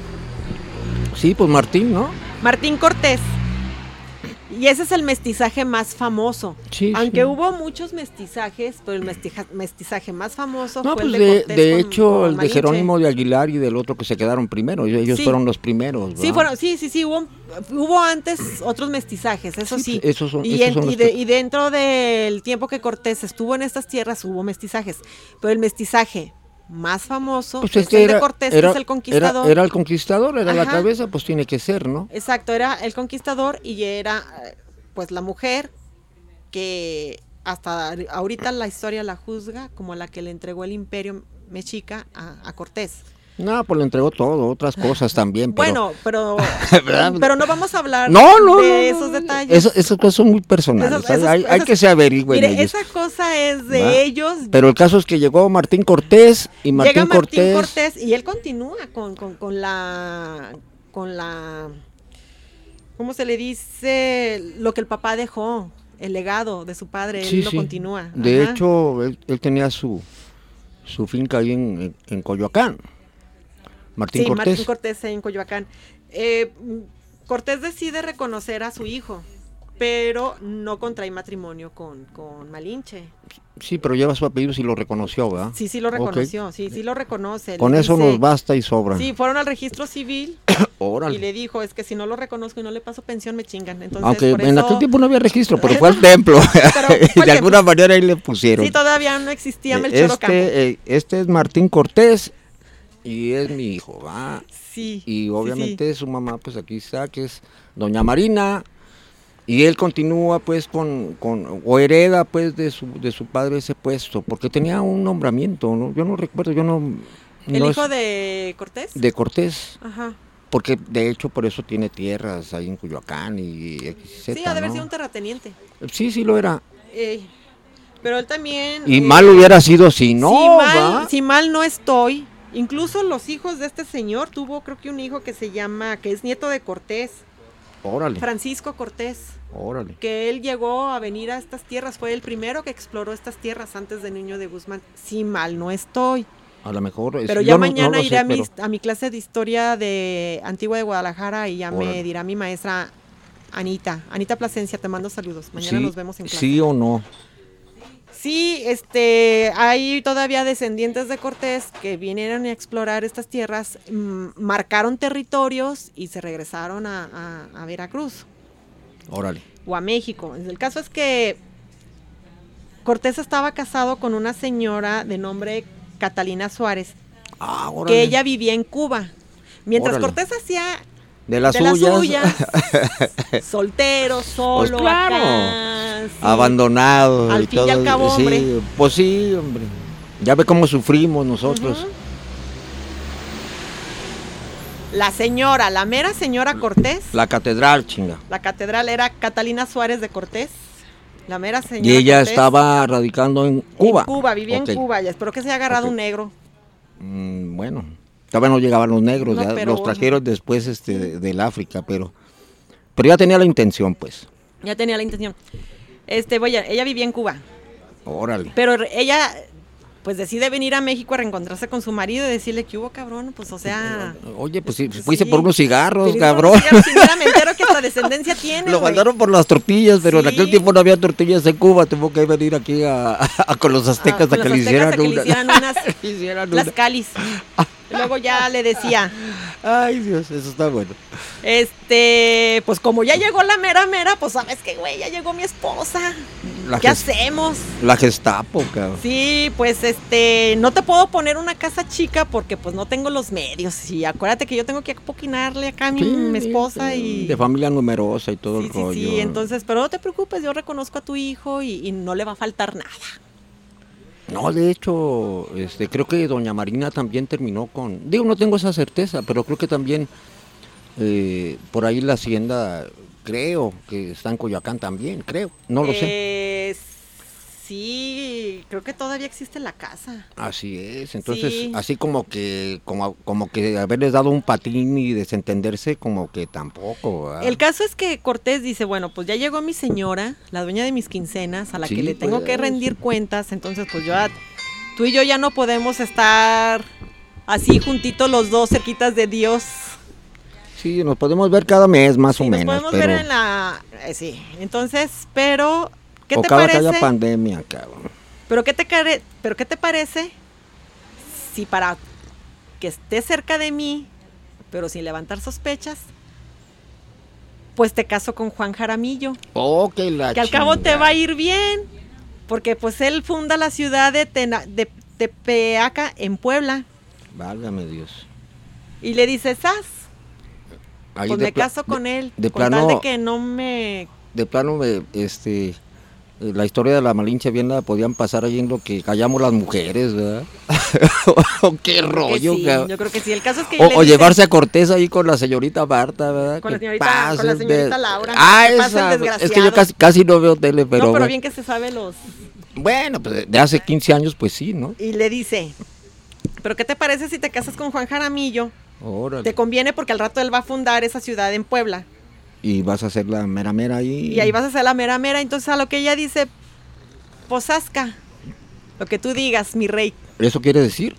Sí, pues Martín, ¿no? Martín Cortés. Y ese es el mestizaje más famoso. Sí, Aunque sí. hubo muchos mestizajes, pero el mestija- mestizaje más famoso No, fue pues el de, de, Cortés de con- hecho, con el de. Jerónimo de Aguilar y del otro que se quedaron primero, ellos Sí. fueron los primeros. Sí, fueron, sí, sí, sí, hubo, hubo antes otros mestizajes, eso Sí, esos son- y, esos en- son y de- y dentro del tiempo que Cortés estuvo en estas tierras hubo mestizajes, pero el mestizaje más famoso Pues es, es que el era, de Cortés, era- que es el conquistador. Era, era el conquistador, era la cabeza, pues tiene que ser, ¿no? Exacto, era el conquistador y era eh, pues la mujer que hasta ahorita la historia la juzga como la que le entregó el imperio mexica a, a Cortés. No, pues le entregó todo, otras cosas también. Pero... Bueno, pero, pero no vamos a hablar no, no, de no, esos detalles. Eso- esas cosas son muy personales. Hay- hay, que se averigüen Mire, ellos. esa cosa es de ellos. Pero el caso es que llegó Martín Cortés y Martín, Llega Martín Cortés, Cortés y él continúa con, con, con la con la ¿cómo se le dice? Lo que el papá dejó, el legado de su padre, Sí, él lo sí. continúa. De Ajá. hecho, él, él tenía su, su finca ahí en- en Coyoacán. Martín sí, Cortés. Martín Cortés en Coyoacán. Eh, Cortés decide reconocer a su hijo, pero no contrae matrimonio con, con Malinche. Sí, pero lleva su apellido y lo reconoció, ¿verdad? Sí, sí lo reconoció, sí, sí lo reconoce. Con eso dice- nos basta y sobra. Sí, fueron al registro civil Órale. y le dijo, es que si no lo reconozco y no le paso pensión, me chingan. Entonces, Aunque por en eso- aquel tiempo no había registro, pero fue al templo. Al de alguna manera ahí le pusieron. Sí, todavía no existía Melchor Ocampo. este, eh, este es Martín Cortés y es mi hijo, ¿va? Sí. Y sí, obviamente su mamá, pues aquí está, que es Doña Marina. Y él continúa pues con, con o hereda pues de su, de su padre ese puesto, porque tenía un nombramiento, ¿no? Yo no recuerdo, yo no... El no hijo es- de Cortés. de Cortés, Ajá. porque de hecho por eso tiene tierras ahí en Cuyoacán y XZ, Sí, ha de haber ¿no? sido un terrateniente. Sí, sí lo era. Eh, pero él también. Y eh, mal hubiera sido si no, si, si mal no estoy, incluso los hijos de este señor tuvo, creo que un hijo que se llama, que es nieto de Cortés, Órale, Francisco Cortés, órale. que él llegó a venir a estas tierras, fue el primero que exploró estas tierras antes de Niño de Guzmán. Si mal no estoy. A lo mejor... es- Pero yo ya no- no mañana iré sé, a, mi, pero- a mi clase de historia de Antigua de Guadalajara y ya me dirá mi maestra Anita. Anita Plasencia, te mando saludos. Mañana sí, nos vemos en clase. Sí o no. Sí, este, hay todavía descendientes de Cortés que vinieron a explorar estas tierras, mm, marcaron territorios y se regresaron a, a- a Veracruz Órale. o a México. El caso es que Cortés estaba casado con una señora de nombre Catalina Suárez, Ah, que ella vivía en Cuba. Mientras Órale. Cortés hacía de las de las suyas, suyas, soltero, solo, Pues claro. acá, sí. abandonado. Al y fin y al todo, cabo, sí, hombre. Pues sí, hombre. Ya ve cómo sufrimos nosotros. La señora, la mera señora Cortés, La catedral, chinga. la catedral era Catalina Suárez de Cortés, la mera señora Y ella Cortés, estaba radicando en Cuba. En Cuba, vivía en Cuba, ya espero que se haya agarrado un negro. Mm, bueno, todavía no llegaban los negros, No, ya los trajeron después este, de- del África, pero, pero ya tenía la intención, pues. Ya tenía la intención. Este, voy a- ella vivía en Cuba, Órale. pero ella pues decide venir a México a reencontrarse con su marido y decirle que hubo cabrón, pues o sea, Oye, pues sí, Pues fuiste sí. por unos cigarros, cabrón. unos cigarros, me entero que hasta descendencia tiene, Lo mandaron por las tortillas, pero en aquel tiempo no había tortillas en Cuba. Tuvo que venir aquí a, a- con los aztecas Ah, con a que le aztecas hicieran a que le una. hicieran unas- hicieran las una. calis. Luego ya le decía, Ay, Dios, eso está bueno. este, pues como ya llegó la mera mera, pues sabes que, güey, ya llegó mi esposa. La, ¿Qué hacemos? la Gestapo, cabrón. Sí, pues este, no te puedo poner una casa chica porque pues no tengo los medios. Y acuérdate que yo tengo que apoquinarle acá a mi, Sí, mi esposa sí, y... De familia numerosa y todo sí, el sí, rollo. sí, entonces, pero no te preocupes, yo reconozco a tu hijo y, y no le va a faltar nada. No, de hecho, este, creo que doña Marina también terminó con... Digo, no tengo esa certeza, pero creo que también eh, por ahí la hacienda, creo que está en Coyoacán también, creo. No lo sé. Sí, creo que todavía existe la casa. Así es, entonces Sí. así como que como, como que haberles dado un patín y desentenderse como que tampoco. ¿verdad? El caso es que Cortés dice, bueno, pues ya llegó mi señora, la dueña de mis quincenas, a la Sí, que le tengo pues, que rendir cuentas, entonces pues yo, tú y yo ya no podemos estar así juntitos los dos cerquitas de Dios. Sí, nos podemos ver cada mes más Sí, o nos menos, podemos pero ver en la... eh, sí, entonces, pero, ¿qué o te cada que parece? haya pandemia, cabrón. Pero ¿qué te care- pero qué te parece si para que esté cerca de mí, pero sin levantar sospechas, pues te caso con Juan Jaramillo, Ok, la que al cabo te va a ir bien, porque pues él funda la ciudad de, Tena- de Tepeaca en Puebla Válgame Dios. y le dice, "Sas, Ahí pues me caso con él, de con tal plano- de que no me De plano, me- este, la historia de la Malinche bien la podían pasar ahí en lo que callamos las mujeres, ¿verdad? o qué Creo que rollo, sí, yo creo que sí. El caso es que O, llevarse a Cortés ahí con la señorita Marta, ¿verdad? Con la señorita- con la pases señorita de- Laura. Ah, Que esa. Es que yo casi, casi no veo tele, pero, no, pero bien que se sabe los Bueno, pues de hace 15 años, pues sí, ¿no? y le dice, "¿Pero qué te parece si te casas con Juan Jaramillo? Órale. Te conviene porque al rato él va a fundar esa ciudad en Puebla Y vas a hacer la mera mera ahí. y ahí vas a ser la mera mera." Entonces a lo que ella dice, "Posasca, lo que tú digas, mi rey." ¿Eso quiere decir?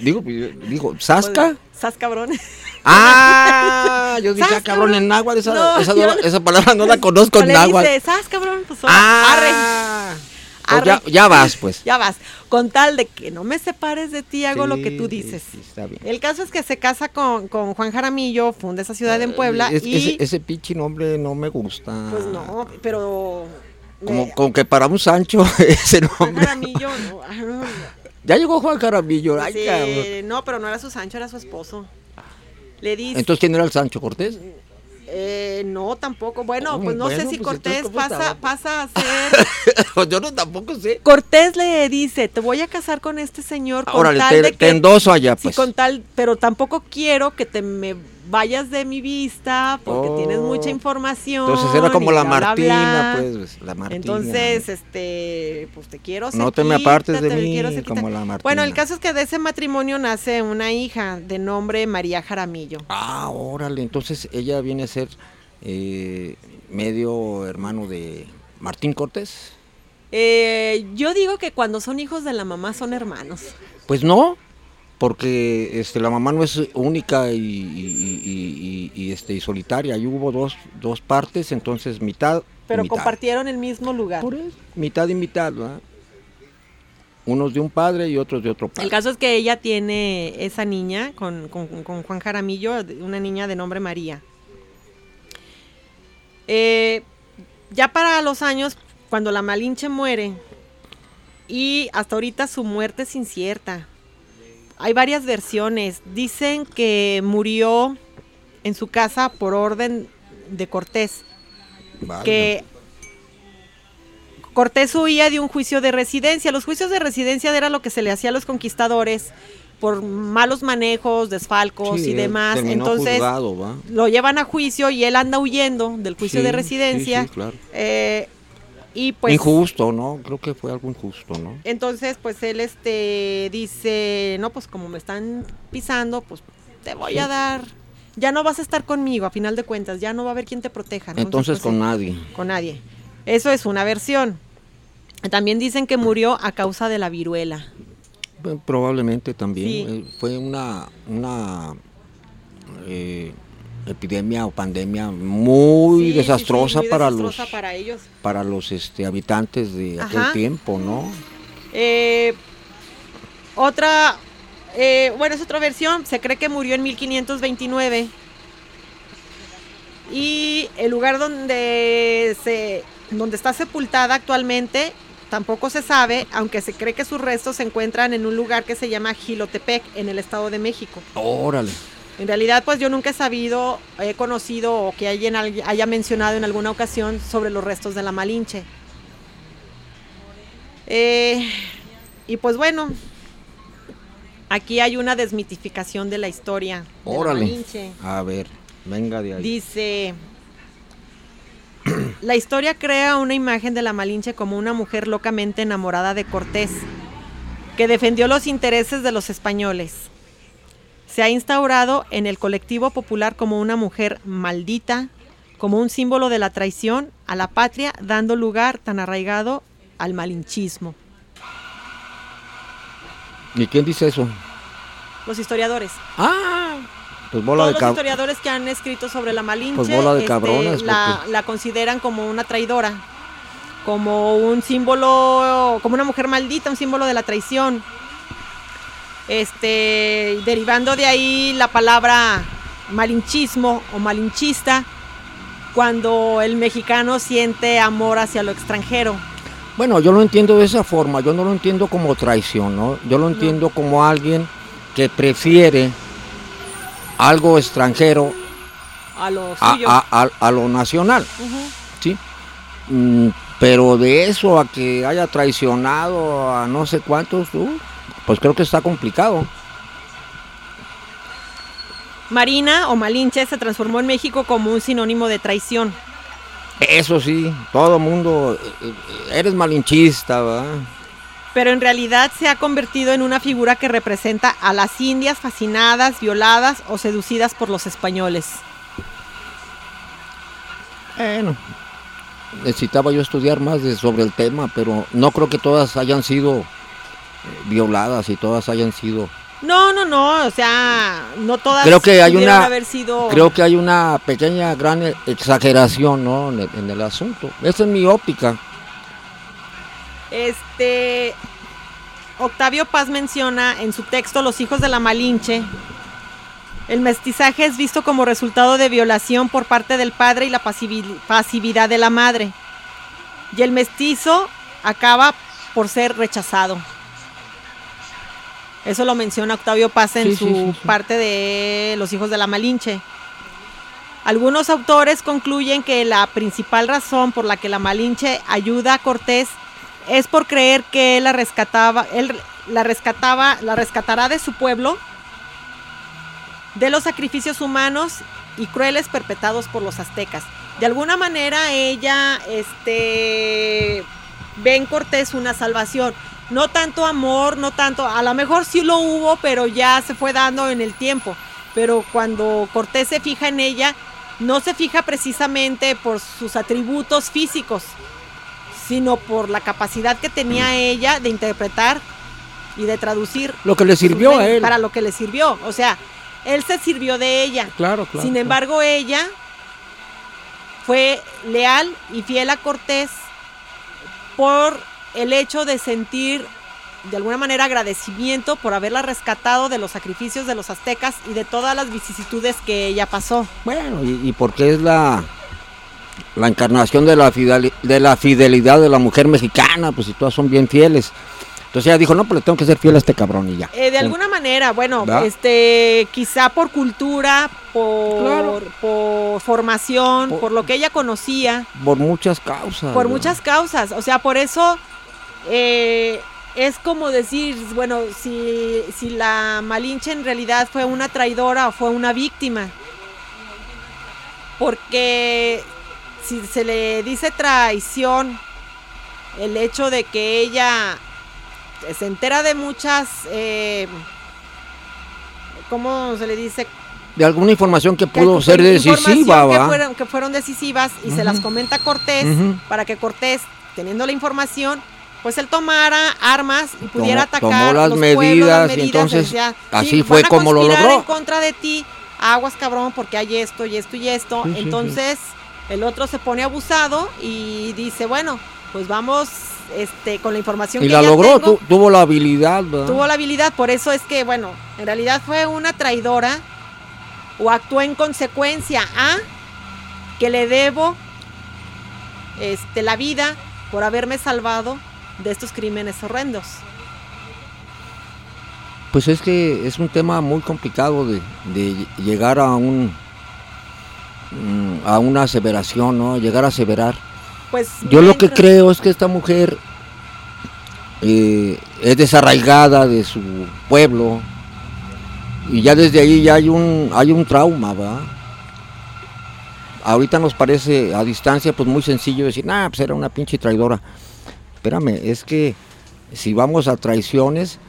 digo, pues, digo, ¿Sasca? Pues, Sas cabrón. Ah, yo dije, ah, cabrón, en náhuatl, esa, No, esa, no- palabra no la conozco en dice, "Sas cabrón, pues arre." Pues ya, ya vas, pues. Ya vas. Con tal de que no me separes de ti, hago lo que tú dices. sí, está bien. El caso es que se casa con, con Juan Jaramillo, funda esa ciudad en Puebla Es- y ese, ese pinche nombre no me gusta. pues no, pero Como, me- como que para un Sancho ese Juan nombre. Jaramillo, no, Ya llegó Juan Jaramillo. Ay, sí, cabrón. no, pero no era su Sancho, era su esposo. Le dice, Entonces, ¿quién era el Sancho Cortés? Eh, no, tampoco. Bueno, Oh, pues no sé si pues, Cortés entonces, ¿cómo pasa, pasa a ser. Yo no tampoco sé. Cortés le dice, te voy a casar con este señor con tal te, de te que endoso allá, Sí, pues. con tal, pero tampoco quiero que te me vayas de mi vista porque Oh. tienes mucha información. Entonces era como la bla, Martina, bla. pues, la Martina. Entonces, este, pues te quiero No te me apartes de mí, como la Martina. Bueno, el caso es que de ese matrimonio nace una hija de nombre María Jaramillo. Ah, órale, entonces ella viene a ser eh, medio hermano de Martín Cortés. Eh, yo digo que cuando son hijos de la mamá son hermanos. Pues no, porque este, la mamá no es única y, y- y- y- y, este, y solitaria. Ahí hubo dos, dos partes, entonces mitad. y Pero mitad. compartieron el mismo lugar. Por eso, mitad y mitad, ¿verdad? Unos de un padre y otros de otro padre. El caso es que ella tiene esa niña con, con- con Juan Jaramillo, una niña de nombre María. Eh, ya para los años, cuando la Malinche muere, y hasta ahorita su muerte es incierta. Hay varias versiones. Dicen que murió en su casa por orden de Cortés. Que Cortés huía de un juicio de residencia. Los juicios de residencia era lo que se le hacía a los conquistadores por malos manejos, desfalcos y demás. Entonces lo llevan a juicio y él anda huyendo del juicio de residencia. Eh, y pues injusto, ¿no? Creo que fue algo injusto, ¿no? Entonces, pues él este dice, "No, pues como me están pisando, pues te voy a dar ya no vas a estar conmigo a final de cuentas, ya no va a haber quien te proteja. Entonces, con nadie. Con nadie. Eso es una versión. También dicen que murió a causa de la viruela. Probablemente también. Eh, fue una, una eh, epidemia o pandemia muy desastrosa para los para ellos. para los este habitantes de aquel tiempo no eh, otra bueno es otra versión. Se cree que murió en 1529 y el lugar donde se donde está sepultada actualmente Tampoco se sabe, aunque se cree que sus restos se encuentran en un lugar que se llama Gilotepec, en el Estado de México. Órale. En realidad, pues yo nunca he sabido, he conocido o que alguien haya mencionado en alguna ocasión sobre los restos de la Malinche. Eh, y pues bueno, aquí hay una desmitificación de la historia de la Malinche. A ver, venga de ahí. Dice, la historia crea una imagen de la Malinche como una mujer locamente enamorada de Cortés, que defendió los intereses de los españoles. Se ha instaurado en el colectivo popular como una mujer maldita, como un símbolo de la traición a la patria, dando lugar tan arraigado al malinchismo. ¿Y quién dice eso? Los historiadores. Ah, pues Todos los historiadores que han escrito sobre la Malinche pues bola de este, la, consideran como una traidora, como un símbolo, como una mujer maldita, un símbolo de la traición. Este, derivando de ahí la palabra malinchismo o malinchista, cuando el mexicano siente amor hacia lo extranjero. Bueno, yo lo entiendo de esa forma, yo no lo entiendo como traición, ¿no? Yo lo entiendo como alguien que prefiere algo extranjero a lo, a, lo nacional. ¿sí? Mm, pero de eso a que haya traicionado a no sé cuántos, uh, pues creo que está complicado. Marina o Malinche se transformó en México como un sinónimo de traición. Eso sí, todo mundo, eres malinchista, ¿verdad? pero en realidad se ha convertido en una figura que representa a las indias fascinadas, violadas o seducidas por los españoles. Bueno, necesitaba yo estudiar más sobre el tema, pero no creo que todas hayan sido violadas y todas hayan sido no, no, no, o sea, no todas creo que hay una haber sido... creo que hay una pequeña gran exageración, ¿no? En el, en el asunto. Esa es mi óptica. Este Octavio Paz menciona en su texto Los hijos de la Malinche. El mestizaje es visto como resultado de violación por parte del padre y la pasividad de la madre. Y el mestizo acaba por ser rechazado. Eso lo menciona Octavio Paz en su parte de Los hijos de la Malinche. Algunos autores concluyen que la principal razón por la que la Malinche ayuda a Cortés es por creer que él la rescataba, él la rescataba, la rescatará de su pueblo, de los sacrificios humanos y crueles perpetrados por los aztecas. De alguna manera ella este, ve en Cortés una salvación. No tanto amor, no tanto, a lo mejor sí lo hubo, pero ya se fue dando en el tiempo. Pero cuando Cortés se fija en ella, no se fija precisamente por sus atributos físicos, sino por la capacidad que tenía ella de interpretar y de traducir. Lo que le sirvió a él. Para lo que le sirvió. O sea, él se sirvió de ella. Claro, claro. Sin embargo, ella fue leal y fiel a Cortés por el hecho de sentir de alguna manera agradecimiento por haberla rescatado de los sacrificios de los aztecas y de todas las vicisitudes que ella pasó. Bueno, y, y porque es la la encarnación de la, de la fidelidad de la mujer mexicana, pues si todas son bien fieles. Entonces ella dijo, no, pues le tengo que ser fiel a este cabrón y ya. Eh, de alguna manera, bueno, este, quizá por cultura, por, por formación, por, lo que ella conocía. Por muchas causas. Por muchas causas. O sea, por eso eh, es como decir, bueno, si, si la Malinche en realidad fue una traidora o fue una víctima. Porque si se le dice traición, el hecho de que ella se entera de muchas, eh, ¿cómo se le dice? De alguna información que pudo ser decisiva, que fueron, que fueron, decisivas y se las comenta Cortés para que Cortés, teniendo la información, pues él tomara armas y pudiera atacar las, los medidas, pueblos, las medidas, y entonces así fue como lo logró. en contra de ti, aguas cabrón, porque hay esto y esto y esto. entonces el otro se pone abusado y dice, bueno, pues vamos este, con la información y la logró, tuvo la habilidad. Tuvo la habilidad, por eso es que, bueno, en realidad fue una traidora o actuó en consecuencia a que le debo este, la vida por haberme salvado de estos crímenes horrendos. Pues es que es un tema muy complicado de, de llegar a un mm, a una aseveración, ¿no? Llegar a aseverar pues, Yo lo que creo es que esta mujer eh, es desarraigada de su pueblo y ya desde ahí ya hay un, hay un trauma, ¿verdad? Ahorita nos parece a distancia pues muy sencillo decir, nah, pues era una pinche traidora. Espérame, es que si vamos a traiciones,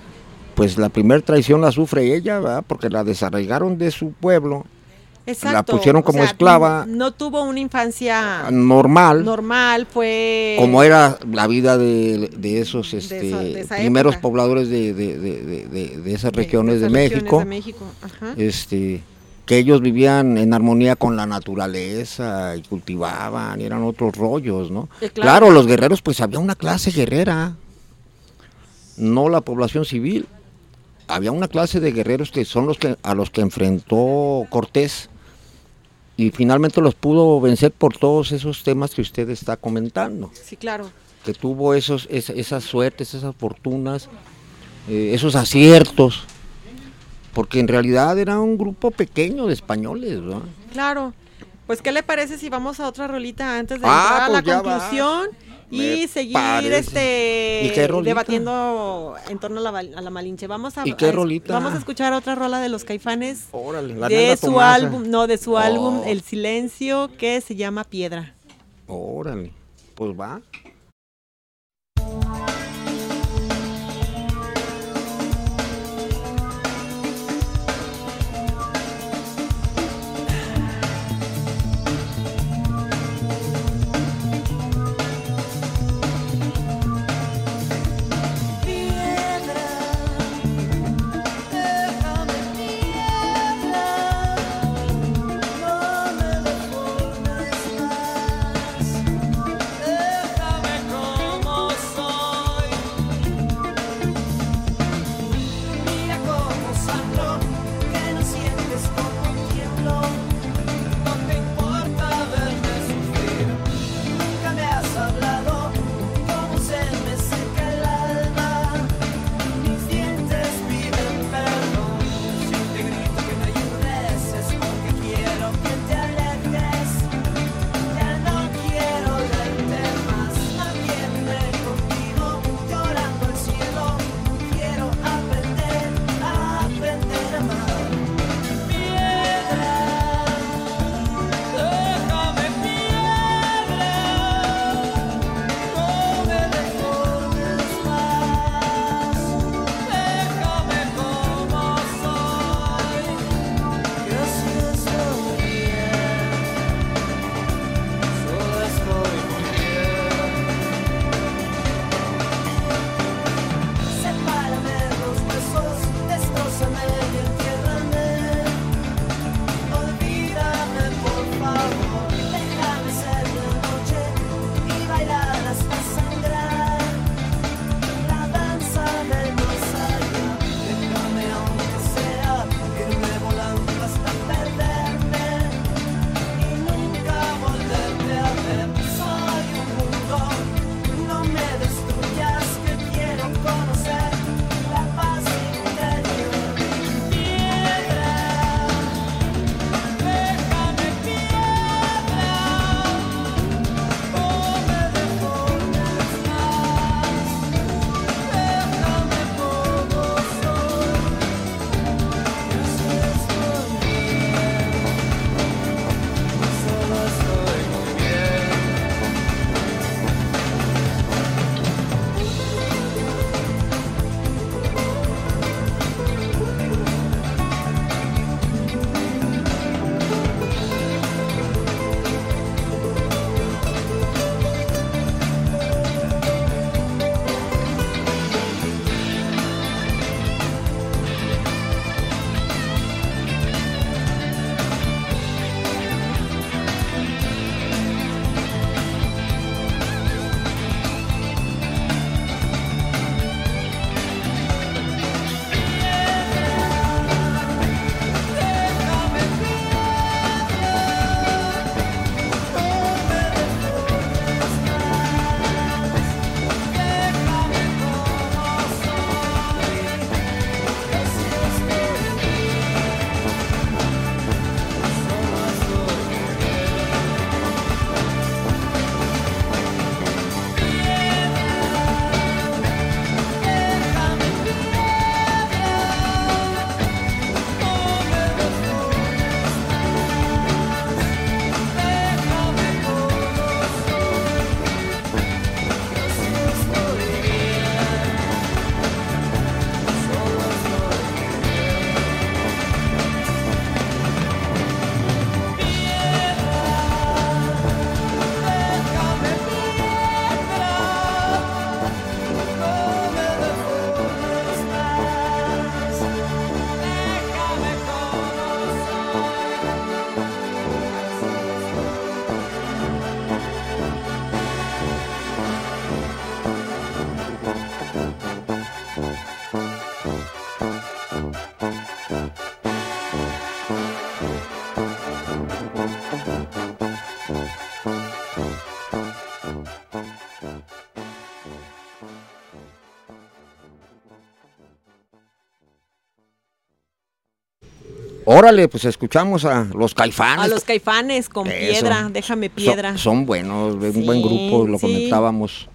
pues la primera traición la sufre ella, ¿verdad? Porque la desarraigaron de su pueblo la pusieron como esclava. No tuvo una infancia normal. Normal, fue. Como era la vida de, esos este, primeros pobladores de, de, esas regiones de, México. Este, que ellos vivían en armonía con la naturaleza y cultivaban, y eran otros rollos, ¿no? Eh, claro. los guerreros, pues había una clase guerrera, no la población civil. Había una clase de guerreros que son los que a los que enfrentó Cortés y finalmente los pudo vencer por todos esos temas que usted está comentando. Sí, claro. Que tuvo esos, esas suertes, esas fortunas, eh, esos aciertos, porque en realidad era un grupo pequeño de españoles, ¿no? Claro. Pues, ¿qué le parece si vamos a otra rolita antes de ah, a la pues conclusión? y seguir este debatiendo en torno a la, Malinche. Vamos a, vamos a escuchar otra rola de los Caifanes de su álbum, no, de su álbum oh. El Silencio que se llama Piedra. Órale. Pues va. Órale, pues escuchamos a los caifanes. A los caifanes con Eso. piedra, déjame piedra. Son, son buenos, un buen grupo, lo sí. comentábamos.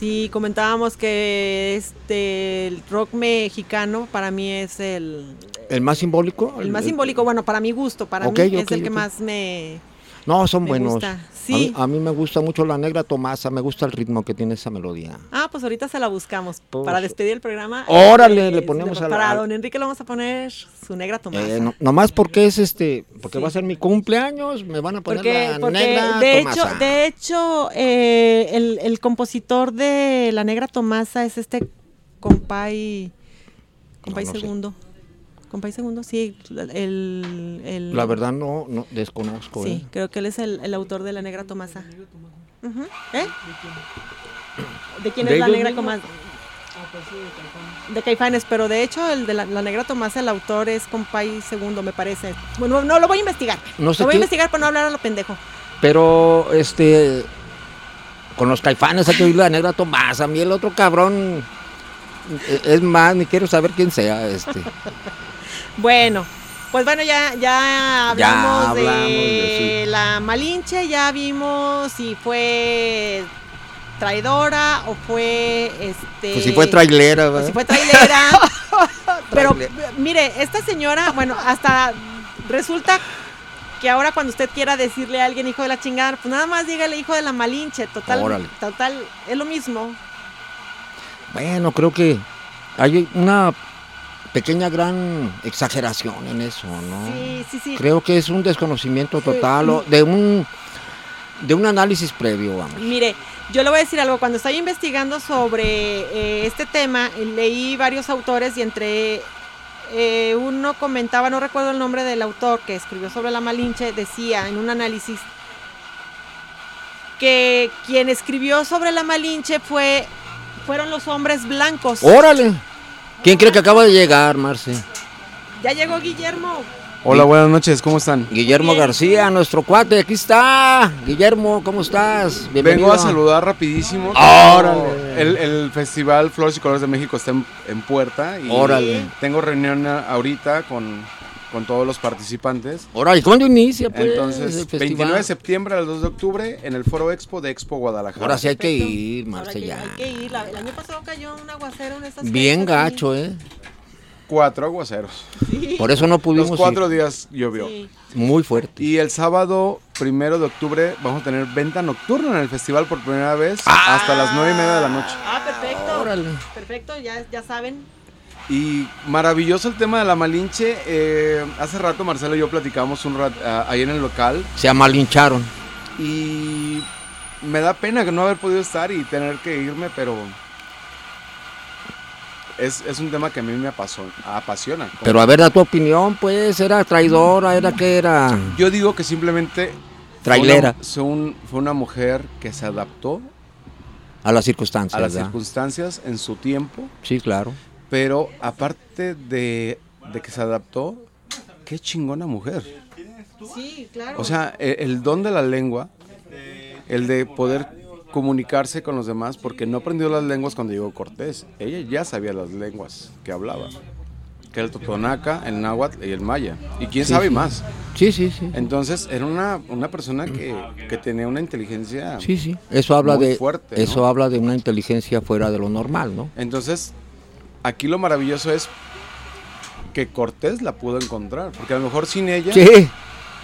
Sí, comentábamos que este el rock mexicano para mí es el, ¿El más simbólico? el más simbólico, bueno, para mi gusto, para Ok, mí es el que más me No, son me buenos. gusta. A mí- Sí. A, mí me gusta mucho la negra Tomasa, me gusta el ritmo que tiene esa melodía. Ah, pues ahorita se la buscamos Pues- para despedir el programa. Órale, Eh, le ponemos a la- Para don Enrique le vamos a poner su negra tomasa. Eh, no- nomás porque es este, porque Sí. va a ser mi cumpleaños, me van a poner Porque, la porque negra de Tomasa. hecho, de hecho eh, el, el compositor de La Negra Tomasa es este compay, compay No, no sé. Compay segundo, sí. El, el- La verdad no, no desconozco. Sí, ¿eh? creo que él es el, el autor de La Negra Tomasa. Ujú, ¿Eh? ¿De quién ¿De es La Negra? Tomasa? De Caifanes, pero de hecho el de la, La Negra Tomasa, el autor es compay segundo, me parece. Bueno, no lo voy a investigar. No sé lo voy a investigar para no hablar a lo pendejo. Pero este con los caifanes hay que oír la negra Tomasa. A mí el otro cabrón eh, es más, ni quiero saber quién sea este. Bueno, pues bueno, ya, ya hablamos, hablamos de, de- sí. la Malinche, ya vimos si fue traidora o fue este Pues si fue trailera, ¿verdad? si fue trailera. Pero mire, esta señora, bueno, hasta resulta que ahora cuando usted quiera decirle a alguien hijo de la chingada, pues nada más dígale hijo de la Malinche, total, Órale. total, es lo mismo. Bueno, creo que hay una pequeña gran exageración en eso, ¿no? Sí, sí, sí. Creo que es un desconocimiento total o de un de un análisis previo, vamos. Mire, yo le voy a decir algo. Cuando estaba investigando sobre eh, este tema, eh, leí varios autores y entre eh, uno comentaba, no recuerdo el nombre del autor que escribió sobre la Malinche, decía en un análisis que quien escribió sobre la Malinche fue fueron los hombres blancos. Órale. ¿Quién cree que acaba de llegar, Marce? Ya llegó Guillermo. Hola, buenas noches, ¿cómo están? Guillermo Bien. García, nuestro cuate, aquí está. Guillermo, ¿cómo estás? Vengo a saludar rapidísimo. Órale. El, el Festival Flores y Colores de México está en, en puerta y Órale. tengo reunión ahorita con, con todos los participantes. Órale, ¿cuándo inicia, pues, Entonces, el 29 de septiembre al 2 de octubre en el Foro Expo de Expo Guadalajara. Ahora sí hay que ir, Ahora Marce, que- ya. Hay que ir. La- el año pasado cayó un aguacero en esas Bien gacho, ¿eh? Cuatro aguaceros. Por eso no pudimos Los cuatro ir. días llovió. Sí. Muy fuerte. Y el sábado primero de octubre vamos a tener venta nocturna en el festival por primera vez Ah. hasta las nueve y media de la noche. Ah, perfecto. Órale. Perfecto, ya, ya saben. Y maravilloso el tema de la Malinche. eh, hace rato Marcelo y yo platicamos un rato ahí en el local Se amalincharon. y me da pena que no haber podido estar y tener que irme, pero es, es un tema que a mí me apaso- apasiona. Pero a ver, da tu opinión, pues, era traidora, era que era Yo digo que simplemente trailera fue una, fue un- fue una mujer que se adaptó a las circunstancias, a las ¿verdad? circunstancias en su tiempo, Sí, claro. Pero aparte de, de que se adaptó, qué chingona mujer. Sí, claro. O sea, e- el, don de la lengua, el de poder comunicarse con los demás, porque no aprendió las lenguas cuando llegó Cortés. Ella ya sabía las lenguas que hablaba, que era el totonaca, el náhuatl y el maya. Y quién Sí, sabe sí. más. Sí, sí, sí. Entonces, era una, una persona que, que tenía una inteligencia. Sí, sí. Eso habla Muy de fuerte, ¿no? eso habla de una inteligencia fuera de lo normal, ¿no? Entonces, aquí lo maravilloso es que Cortés la pudo encontrar, porque a lo mejor sin ella, Sí,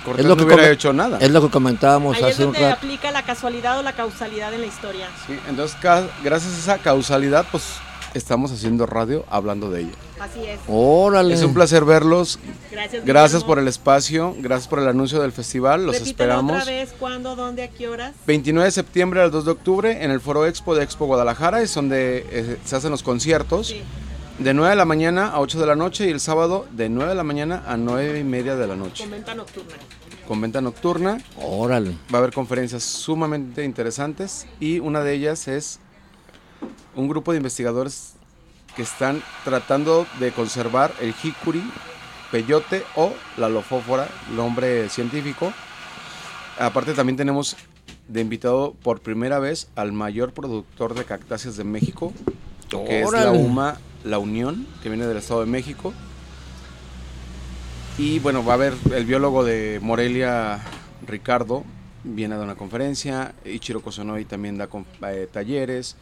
Cortés es lo no que hubiera hecho nada. es lo que comentábamos Ahí es hace un donde rato. aplica la casualidad o la causalidad en la historia. Sí, entonces, gracias a esa causalidad, pues estamos haciendo radio hablando de ella. Así es. Órale. Es un placer verlos. Gracias. Gracias Guillermo. por el espacio, gracias por el anuncio del festival. Los Repítelo esperamos. otra vez, ¿cuándo, dónde, a qué horas? 29 de septiembre al 2 de octubre en el Foro Expo de Expo Guadalajara, es donde eh, se hacen los conciertos. Sí. De 9 de la mañana a 8 de la noche y el sábado de 9 de la mañana a 9 y media de la noche. Con venta nocturna. Con venta nocturna, Órale. va a haber conferencias sumamente interesantes y una de ellas es un grupo de investigadores que están tratando de conservar el jicuri, peyote o la lofófora, nombre científico. Aparte también tenemos de invitado por primera vez al mayor productor de cactáceas de México, que es la. UMA La Unión, que viene del Estado de México. Y bueno, va a haber el biólogo de Morelia, Ricardo, viene a dar una conferencia. Ichiro Kosonoy también da eh, talleres.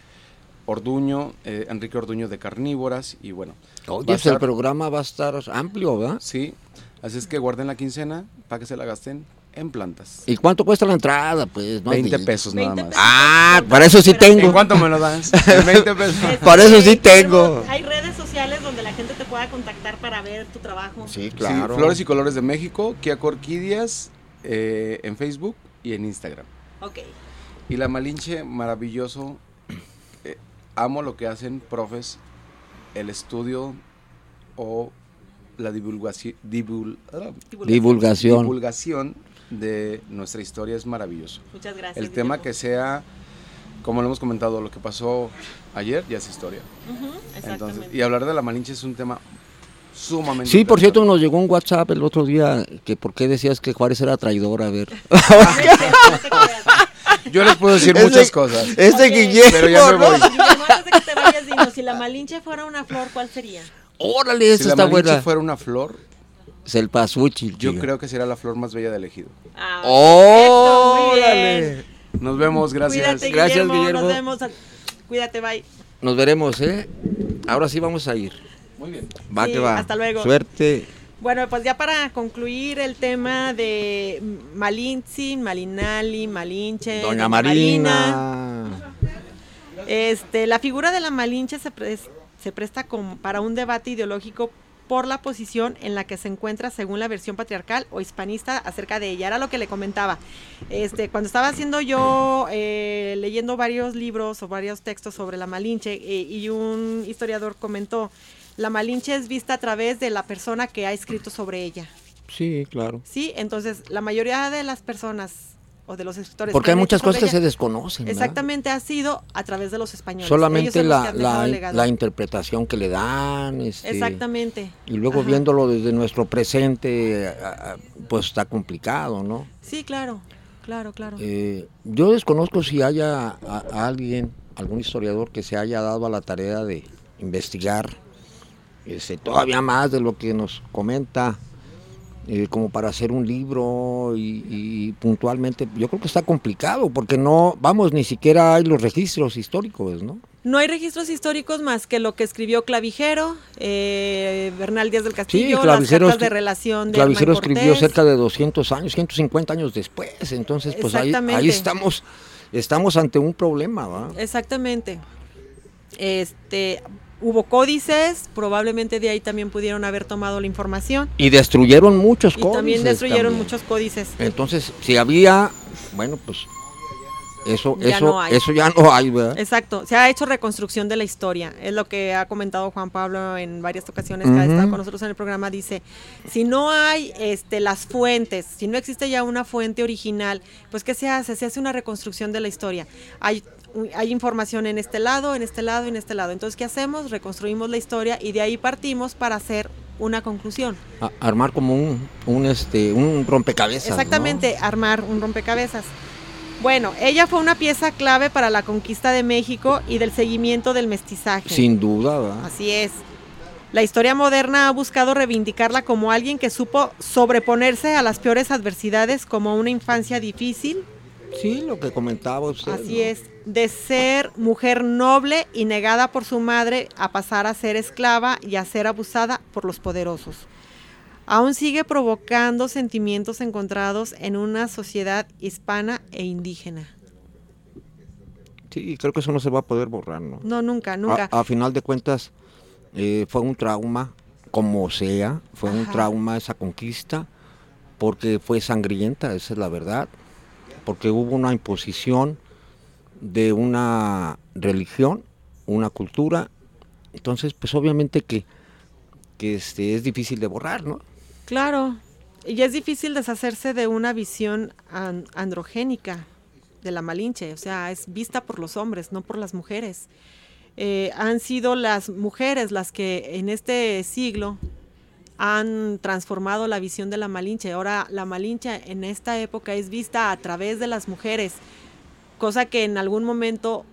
Orduño, eh, Enrique Orduño de Carnívoras. Y bueno. Oye, el programa va a estar amplio, ¿verdad? Sí. Así es que guarden la quincena para que se la gasten en plantas. ¿Y cuánto cuesta la entrada? Pues 20 pesos nada más. Ah, para eso sí tengo. ¿En cuánto me lo das? 20 pesos. para eso sí tengo. Hay redes sociales donde la gente te pueda contactar para ver tu trabajo. Sí, claro. Flores y Colores de México, Kia Corquidias, eh, en Facebook y en Instagram. Ok. Y la Malinche, maravilloso. Eh, amo lo que hacen profes, el estudio o la divulgación, ah, divulgación. divulgación de nuestra historia es maravilloso. Muchas gracias. El tema que sea, como lo hemos comentado, lo que pasó ayer ya es historia. Entonces, y hablar de la Malinche es un tema sumamente. Sí, por cierto, nos llegó un WhatsApp el otro día que por qué decías que Juárez era traidor, a ver. Yo les puedo decir muchas cosas. Ese Guillermo. Pero ya me voy. antes de que te vayas, dinos, si la Malinche fuera una flor, ¿cuál sería? Órale, si está la Malinche buena. fuera una flor, es el pasuchi. Yo creo que será la flor más bella del ejido. Ah, ¡Órale! Nos vemos, gracias. Cuídate, Gracias, Guillermo, Guillermo. Nos vemos. Cuídate, bye. Nos veremos, ¿eh? Ahora sí vamos a ir. Muy bien. Va Sí, que va. hasta luego. Suerte. Bueno, pues ya para concluir el tema de Malinzi, Malinali, Malinche, Doña Marina. Marina. Este, la figura de la Malinche se, pres- se presta como para un debate ideológico por la posición en la que se encuentra según la versión patriarcal o hispanista acerca de ella. Era lo que le comentaba. Este, cuando estaba haciendo yo, eh, leyendo varios libros o varios textos sobre la Malinche, eh, y un historiador comentó, la Malinche es vista a través de la persona que ha escrito sobre ella. Sí, claro. Sí, entonces la mayoría de las personas o de los escritores... Porque que hay muchas cosas que se desconocen. ¿verdad? Exactamente, ha sido a través de los españoles. Solamente la, la, interpretación que le dan. Este, Exactamente. Y luego Ajá. viéndolo desde nuestro presente, pues está complicado, ¿no? Sí, claro, claro, claro. Eh, yo desconozco si haya a- a alguien, algún historiador que se haya dado a la tarea de investigar este, todavía más de lo que nos comenta, eh, como para hacer un libro y, y puntualmente, yo creo que está complicado porque no, vamos, ni siquiera hay los registros históricos, ¿no? No hay registros históricos más que lo que escribió Clavijero, eh, Bernal Díaz del Castillo, las Clavijero cartas de relación de Clavijero escribió cerca de 200 años, 150 años después, entonces pues ahí, ahí estamos, estamos ante un problema, ¿va? Exactamente. Este, hubo códices, probablemente de ahí también pudieron haber tomado la información. Y destruyeron muchos Y códices. también destruyeron también. muchos códices. Entonces, si había, bueno, pues eso, Ya eso, no hay. eso ya no hay, ¿verdad? Exacto, se ha hecho reconstrucción de la historia, es lo que ha comentado Juan Pablo en varias ocasiones que ha estado con nosotros en el programa, dice, si no hay este, las fuentes, si no existe ya una fuente original, pues ¿qué se hace? Se hace una reconstrucción de la historia. Hay, hay información en este lado, en este lado, en este lado. Entonces, ¿qué hacemos? Reconstruimos la historia y de ahí partimos para hacer una conclusión. A- armar como un, un, este, un rompecabezas. ¿no? Exactamente, armar un rompecabezas. Bueno, ella fue una pieza clave para la conquista de México y del seguimiento del mestizaje. Sin duda, ¿verdad? Así es. La historia moderna ha buscado reivindicarla como alguien que supo sobreponerse a las peores adversidades como una infancia difícil, Sí, lo que comentaba usted. así ¿no? es, de ser mujer noble y negada por su madre a pasar a ser esclava y a ser abusada por los poderosos. Aún sigue provocando sentimientos encontrados en una sociedad hispana e indígena. Sí, creo que eso no se va a poder borrar, ¿no? No, nunca, nunca. A, a final de cuentas, eh, fue un trauma, como sea, fue un trauma esa conquista, porque fue sangrienta, esa es la verdad, porque hubo una imposición de una religión, una cultura, entonces pues obviamente que, que este, es difícil de borrar, ¿no? Claro, y es difícil deshacerse de una visión an- androgénica de la Malinche, o sea, es vista por los hombres, no por las mujeres. Eh, han sido las mujeres las que en este siglo han transformado la visión de la Malinche. Ahora la Malinche en esta época es vista a través de las mujeres, cosa que en algún momento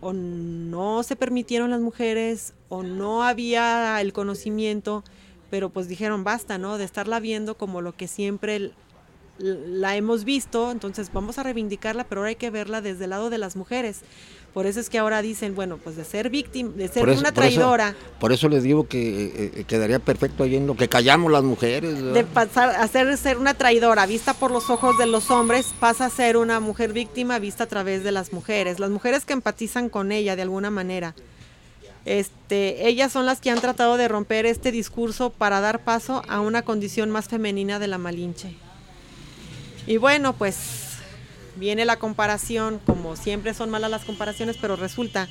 o no se permitieron las mujeres o no había el conocimiento, pero pues dijeron basta, ¿no? De estarla viendo como lo que siempre la hemos visto, entonces vamos a reivindicarla, pero ahora hay que verla desde el lado de las mujeres. Por eso es que ahora dicen, bueno, pues de ser víctima, de ser una traidora. Por eso, les digo que eh, eh, quedaría perfecto ahí en lo que callamos las mujeres. De pasar a ser, ser una traidora vista por los ojos de los hombres, pasa a ser una mujer víctima vista a través de las mujeres. Las mujeres que empatizan con ella de alguna manera. Este, ellas son las que han tratado de romper este discurso para dar paso a una condición más femenina de la Malinche. Y bueno, pues viene la comparación, como siempre son malas las comparaciones, pero resulta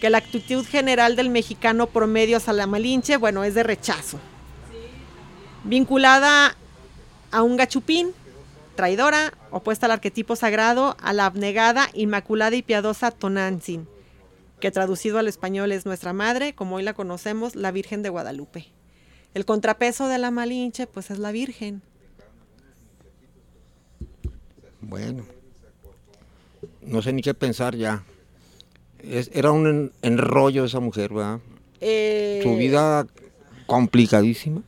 que la actitud general del mexicano promedio hacia la Malinche, bueno, es de rechazo. Vinculada a un gachupín, traidora, opuesta al arquetipo sagrado, a la abnegada, inmaculada y piadosa Tonantzin, que traducido al español es nuestra madre, como hoy la conocemos, la Virgen de Guadalupe. El contrapeso de la Malinche, pues es la Virgen, bueno, no sé ni qué pensar ya. era un enrollo esa mujer, ¿verdad? Eh, Su vida complicadísima.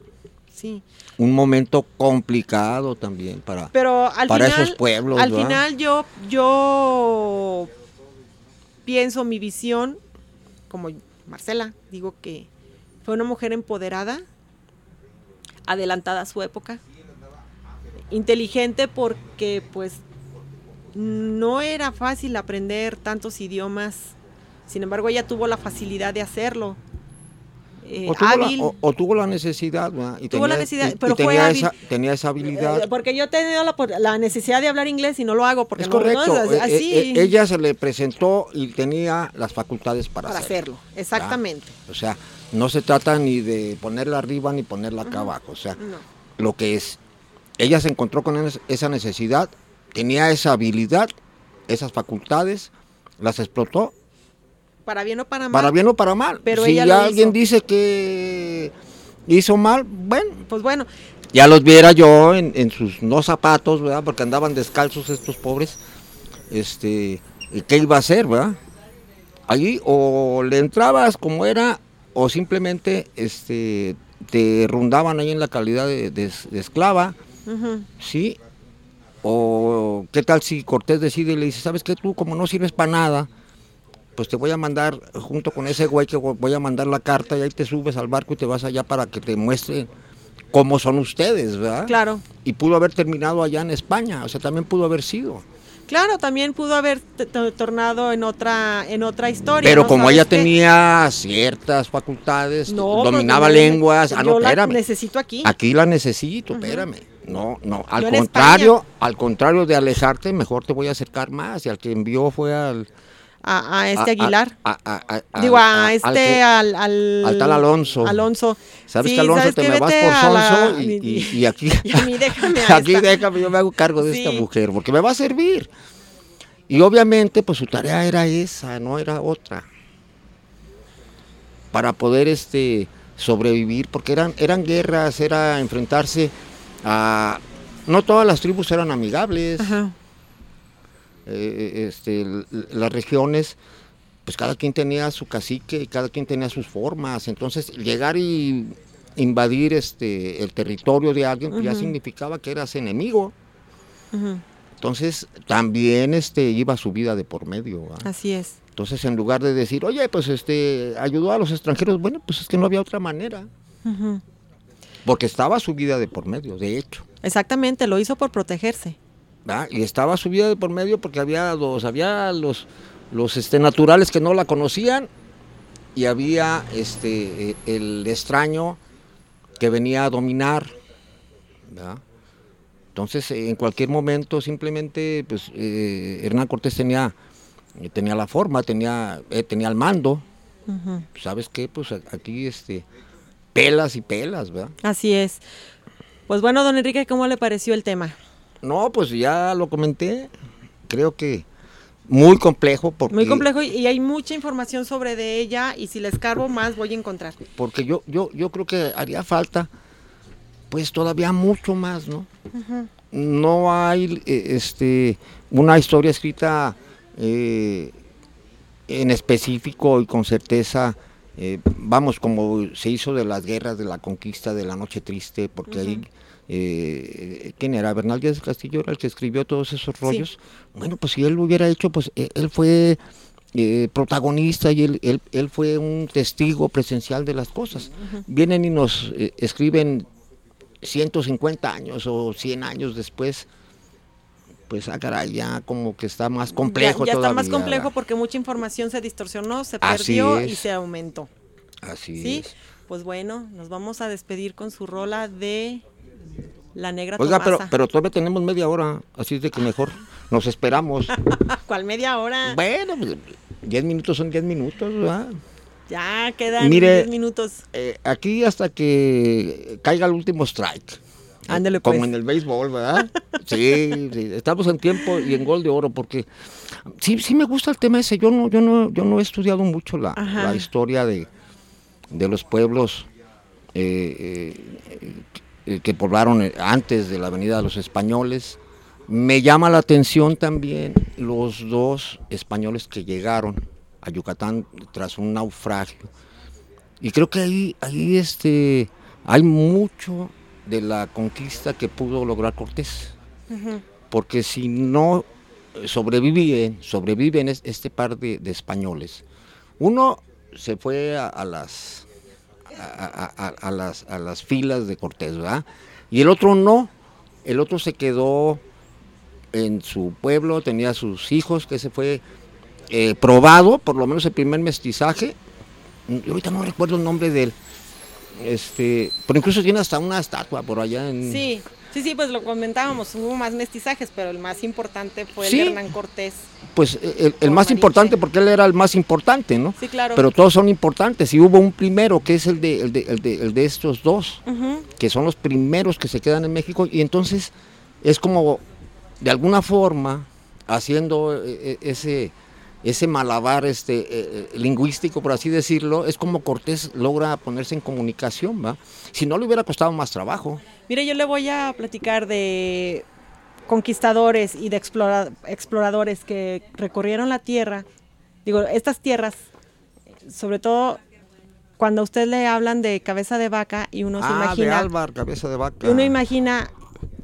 Sí. Un momento complicado también para, Pero para esos pueblos. Al final yo, yo pienso mi visión, como Marcela, digo que fue una mujer empoderada, adelantada a su época, inteligente porque pues no era fácil aprender tantos idiomas, sin embargo ella tuvo la facilidad de hacerlo. Eh, o, tuvo la, necesidad, y tuvo la necesidad, pero fue esa, tenía esa habilidad. Eh, porque yo he tenido la, necesidad de hablar inglés y no lo hago porque es correcto. Eh, ella se le presentó y tenía las facultades para, hacerlo. Exactamente. O sea, no se trata ni de ponerla arriba ni ponerla acá abajo. O sea, lo que es ella se encontró con esa necesidad, tenía esa habilidad, esas facultades, las explotó. Para bien o para mal. Para bien o para mal. Pero si alguien dice que hizo mal, bueno. Pues bueno. Ya los viera yo en, sus no zapatos, ¿verdad? Porque andaban descalzos estos pobres. Este, ¿qué iba a hacer, verdad? Allí o le entrabas como era o simplemente este te rondaban ahí en la calidad de esclava ¿sí? O qué tal si Cortés decide y le dice, ¿sabes qué? Tú como no sirves para nada, pues te voy a mandar junto con ese güey que voy a mandar la carta y ahí te subes al barco y te vas allá para que te muestre cómo son ustedes, ¿verdad? Claro. Y pudo haber terminado allá en España, o sea, también pudo haber sido. Claro, también pudo haber tornado en otra en otra historia. Pero como ella tenía ciertas facultades, dominaba lenguas, ah, no, espérame. necesito aquí. Aquí la necesito, espérame. No, no, al contrario, al contrario de alejarte, mejor te voy a acercar más. Y al que envió fue al... A, este Aguilar. Digo, a, este, al, al, tal Alonso. Alonso. ¿Sabes que Alonso te me vas por Sonso y, aquí... déjame aquí déjame, yo me hago cargo de esta mujer, porque me va a servir. Y obviamente, pues su tarea era esa, no era otra. Para poder este sobrevivir, porque eran, eran guerras, era enfrentarse Ah, no todas las tribus eran amigables. Eh, este, las regiones, pues cada quien tenía su cacique y cada quien tenía sus formas. Entonces, llegar y invadir este, el territorio de alguien pues ya significaba que eras enemigo. Entonces, también este, iba su vida de por medio. Así es. Entonces, en lugar de decir, oye, pues este, ayudó a los extranjeros, bueno, pues es que no había otra manera. Porque estaba su vida de por medio, de hecho. Exactamente, lo hizo por protegerse. Y estaba su vida de por medio porque había los, había los, los este, naturales que no la conocían y había este, el extraño que venía a dominar. Entonces, en cualquier momento, simplemente, pues, eh, Hernán Cortés tenía, tenía la forma, tenía, eh, tenía el mando. ¿Sabes qué? Pues aquí, este, pelas y pelas, ¿verdad? Así es. Pues bueno, don Enrique, ¿cómo le pareció el tema? No, pues ya lo comenté. Creo que muy complejo. Porque, muy complejo y, hay mucha información sobre de ella y si la escarbo más voy a encontrar. Porque yo, yo, yo creo que haría falta pues todavía mucho más, ¿no? No hay eh, este, una historia escrita eh, en específico y con certeza eh, vamos, como se hizo de las guerras, de la conquista, de la noche triste, porque ahí, eh, ¿quién era? Bernal Díaz Castillo era el que escribió todos esos rollos. Bueno, pues si él lo hubiera hecho, pues eh, él fue protagonista y él, él, él, fue un testigo presencial de las cosas. Vienen y nos escriben 150 años o 100 años después pues ah, caray, ya como que está más complejo. Ya, ya está más complejo porque mucha información se distorsionó, se perdió y se aumentó. Así ¿Sí? es. Pues bueno, nos vamos a despedir con su rola de La Negra Oiga, pero, pero todavía tenemos media hora, así es de que mejor nos esperamos. ¿Cuál media hora? Bueno, pues 10 minutos son 10 minutos, ¿verdad? Ya quedan 10 minutos. Eh, aquí hasta que caiga el último strike. Ándale, Como pues. en el béisbol, ¿verdad? sí, sí, estamos en tiempo y en gol de oro porque sí, sí me gusta el tema ese. Yo no, yo no, yo no he estudiado mucho la, la historia de, de, los pueblos eh, eh, que poblaron antes de la venida de los españoles. Me llama la atención también los dos españoles que llegaron a Yucatán tras un naufragio. Y creo que ahí, ahí este, hay mucho de la conquista que pudo lograr Cortés. Porque si no sobreviven, sobreviven este par de, españoles, uno se fue a, las, a, las, a las filas de Cortés, ¿verdad? Y el otro no, el otro se quedó en su pueblo, tenía sus hijos, que se fue eh, probado, por lo menos el primer mestizaje. Yo ahorita no recuerdo el nombre de él este, pero incluso tiene hasta una estatua por allá en... Sí, sí, sí, pues lo comentábamos, hubo más mestizajes, pero el más importante fue el Hernán Cortés. Pues el, más importante porque él era el más importante, ¿no? Sí, claro. Pero todos son importantes y hubo un primero que es el de, el de, el de, el de estos dos, que son los primeros que se quedan en México y entonces es como de alguna forma haciendo eh, eh, ese ese malabar este, eh, eh, lingüístico, por así decirlo, es como Cortés logra ponerse en comunicación, ¿va? Si no le hubiera costado más trabajo. Mire, yo le voy a platicar de conquistadores y de exploradores que recorrieron la tierra. Digo, estas tierras, sobre todo cuando a usted le hablan de cabeza de vaca y uno se ah, imagina. De Álvar, cabeza de vaca. Uno imagina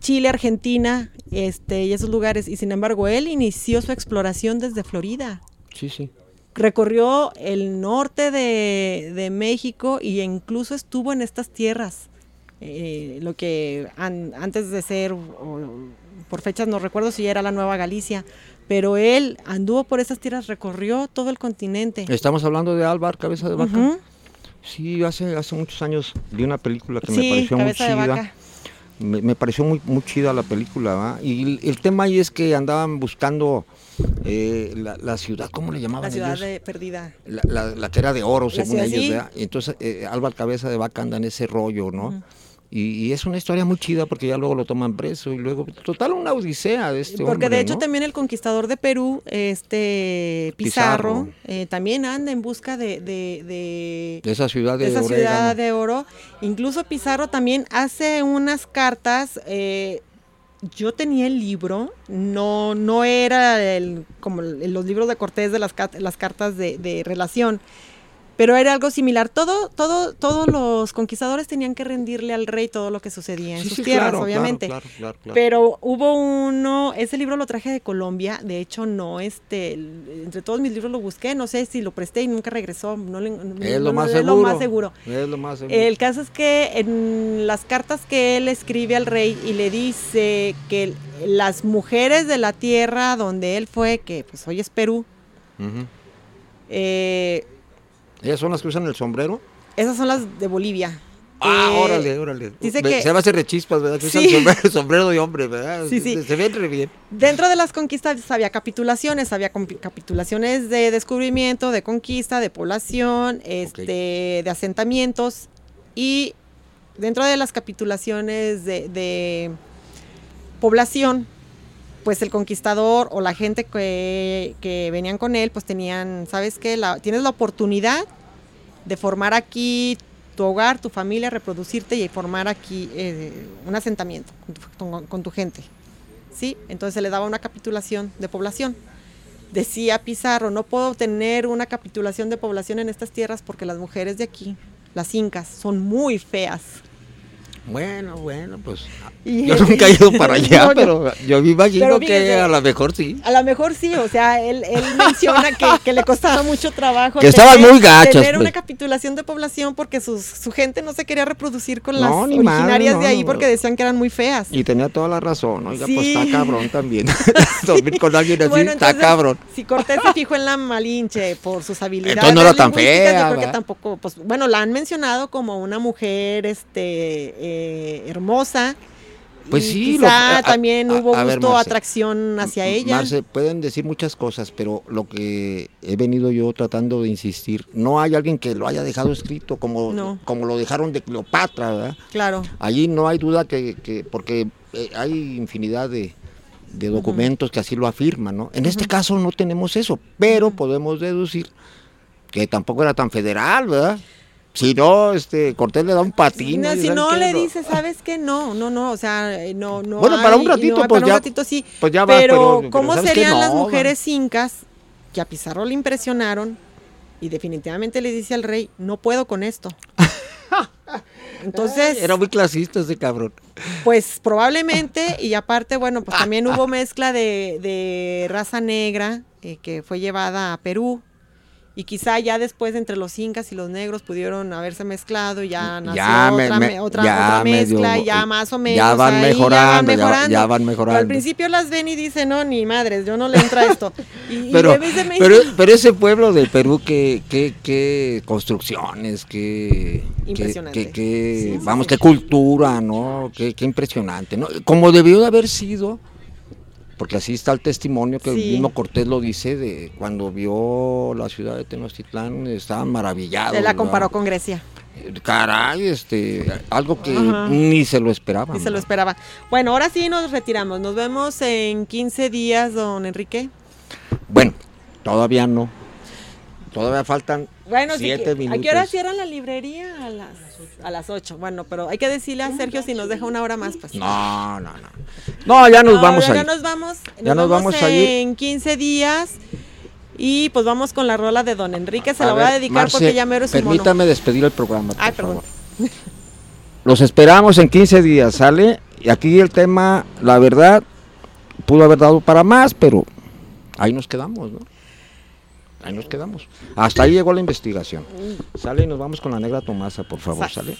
Chile, Argentina, este, y esos lugares, y sin embargo él inició su exploración desde Florida. Sí, sí. Recorrió el norte de, México y incluso estuvo en estas tierras. Eh, lo que antes de ser, por fechas no recuerdo si era la Nueva Galicia, pero él anduvo por esas tierras, recorrió todo el continente. Estamos hablando de Álvar, Cabeza de Vaca. Sí, hace, hace muchos años vi una película que me pareció muy chida. Me, pareció muy, muy chida la película, Y el, tema ahí es que andaban buscando eh, la, ciudad, ¿cómo le llamaban? La ciudad de perdida. La, la, que era de oro, según ellos, ¿verdad? Y entonces eh, Álvaro Cabeza de Vaca anda en ese rollo, ¿no? Y, es una historia muy chida porque ya luego lo toman preso y luego, total, una odisea de este Porque de hecho también el conquistador de Perú, este Pizarro, Eh, también anda en busca de, de, esa ciudad de, esa ciudad de oro. Incluso Pizarro también hace unas cartas. Eh, yo tenía el libro, no, no era el, como los libros de Cortés de las, las cartas de, de relación, pero era algo similar. Todo, todo, todos los conquistadores tenían que rendirle al rey todo lo que sucedía en sus tierras, obviamente. Pero hubo uno, ese libro lo traje de Colombia, de hecho no, este, entre todos mis libros lo busqué, no sé si lo presté y nunca regresó. No, es, lo, más es lo más seguro. Es lo más seguro. El caso es que en las cartas que él escribe al rey y le dice que las mujeres de la tierra donde él fue, que pues hoy es Perú, eh, ¿Esas son las que usan el sombrero? Esas son las de Bolivia. Ah, eh, órale, órale. Dice que, se va a hacer rechispas, ¿verdad? Que usan sombrero, sombrero, de hombre, ¿verdad? Sí, sí. Se, ven re bien. Dentro de las conquistas había capitulaciones, había capitulaciones de descubrimiento, de conquista, de población, este, de asentamientos y dentro de las capitulaciones de, de población pues el conquistador o la gente que, que venían con él, pues tenían, ¿sabes qué? La, tienes la oportunidad de formar aquí tu hogar, tu familia, reproducirte y formar aquí eh, un asentamiento con tu, con tu, gente. ¿Sí? Entonces se le daba una capitulación de población. decía Pizarro, no puedo tener una capitulación de población en estas tierras porque las mujeres de aquí, las incas, son muy feas. Bueno, bueno, pues yo nunca he ido para allá, pero yo me imagino que a lo mejor sí. A lo mejor sí, o sea, él, él menciona que, le costaba mucho trabajo. Que estaban muy gachas. Tener una pues. capitulación de población porque su gente no se quería reproducir con las originarias de ahí porque decían que eran muy feas. Y tenía toda la razón, oiga, pues está cabrón también. Dormir con alguien así está cabrón. Si Cortés se fijó en la Malinche por sus habilidades. Entonces no era tan fea. Yo creo que tampoco, pues, bueno, la han mencionado como una mujer, este eh, hermosa. Pues sí, quizá también hubo gusto, atracción hacia ella. Marce, pueden decir muchas cosas, pero lo que he venido yo tratando de insistir, no hay alguien que lo haya dejado escrito como, como lo dejaron de Cleopatra, ¿verdad? Claro. Allí no hay duda que, que porque eh, hay infinidad de, documentos que así lo afirman, ¿no? En este caso no tenemos eso, pero podemos deducir que tampoco era tan federal, ¿verdad? Si no, este, Cortés le da un patín. si no le dice, ¿sabes qué? No, no, no, o sea, no, no. Bueno, para un ratito, pues, ya, sí. Pues ya va, pero, ¿cómo serían las mujeres incas que a Pizarro le impresionaron y definitivamente le dice al rey, no puedo con esto? Entonces. Era muy clasista ese cabrón. Pues probablemente, y aparte, bueno, pues también hubo mezcla de, de raza negra eh, que fue llevada a Perú y quizá ya después entre los incas y los negros pudieron haberse mezclado y ya nació otra, otra, mezcla y ya más o menos ya van, mejorando, ya van mejorando, al principio las ven y dicen, no, ni madres, yo no le entro a esto. pero, pero, ese pueblo de Perú, qué, qué, qué construcciones, qué... Impresionante. vamos, qué cultura, ¿no? Qué, qué impresionante, ¿no? Como debió de haber sido porque así está el testimonio que el mismo Cortés lo dice de cuando vio la ciudad de Tenochtitlán, estaba maravillado. Se la comparó con Grecia. Caray, este, algo que ni se lo esperaba. Ni se lo esperaba. Bueno, ahora sí nos retiramos. Nos vemos en 15 días, don Enrique. Bueno, todavía no. Todavía faltan bueno, siete minutos. ¿A qué hora cierran la librería? A las, a las 8. Bueno, pero hay que decirle a Sergio si nos deja una hora más. Pues. No, no, no. No, ya nos vamos a ir. Ya nos vamos. Ya nos, vamos, a ir. En 15 días. Y pues vamos con la rola de Don Enrique. Se la voy a dedicar porque ya me su Permítame despedir el programa. Ay, perdón. Los esperamos en 15 días, ¿sale? Y aquí el tema, la verdad, pudo haber dado para más, pero ahí nos quedamos, ¿no? Ahí nos quedamos. Hasta ahí llegó la investigación. Sale y nos vamos con la negra Tomasa, por favor, sale.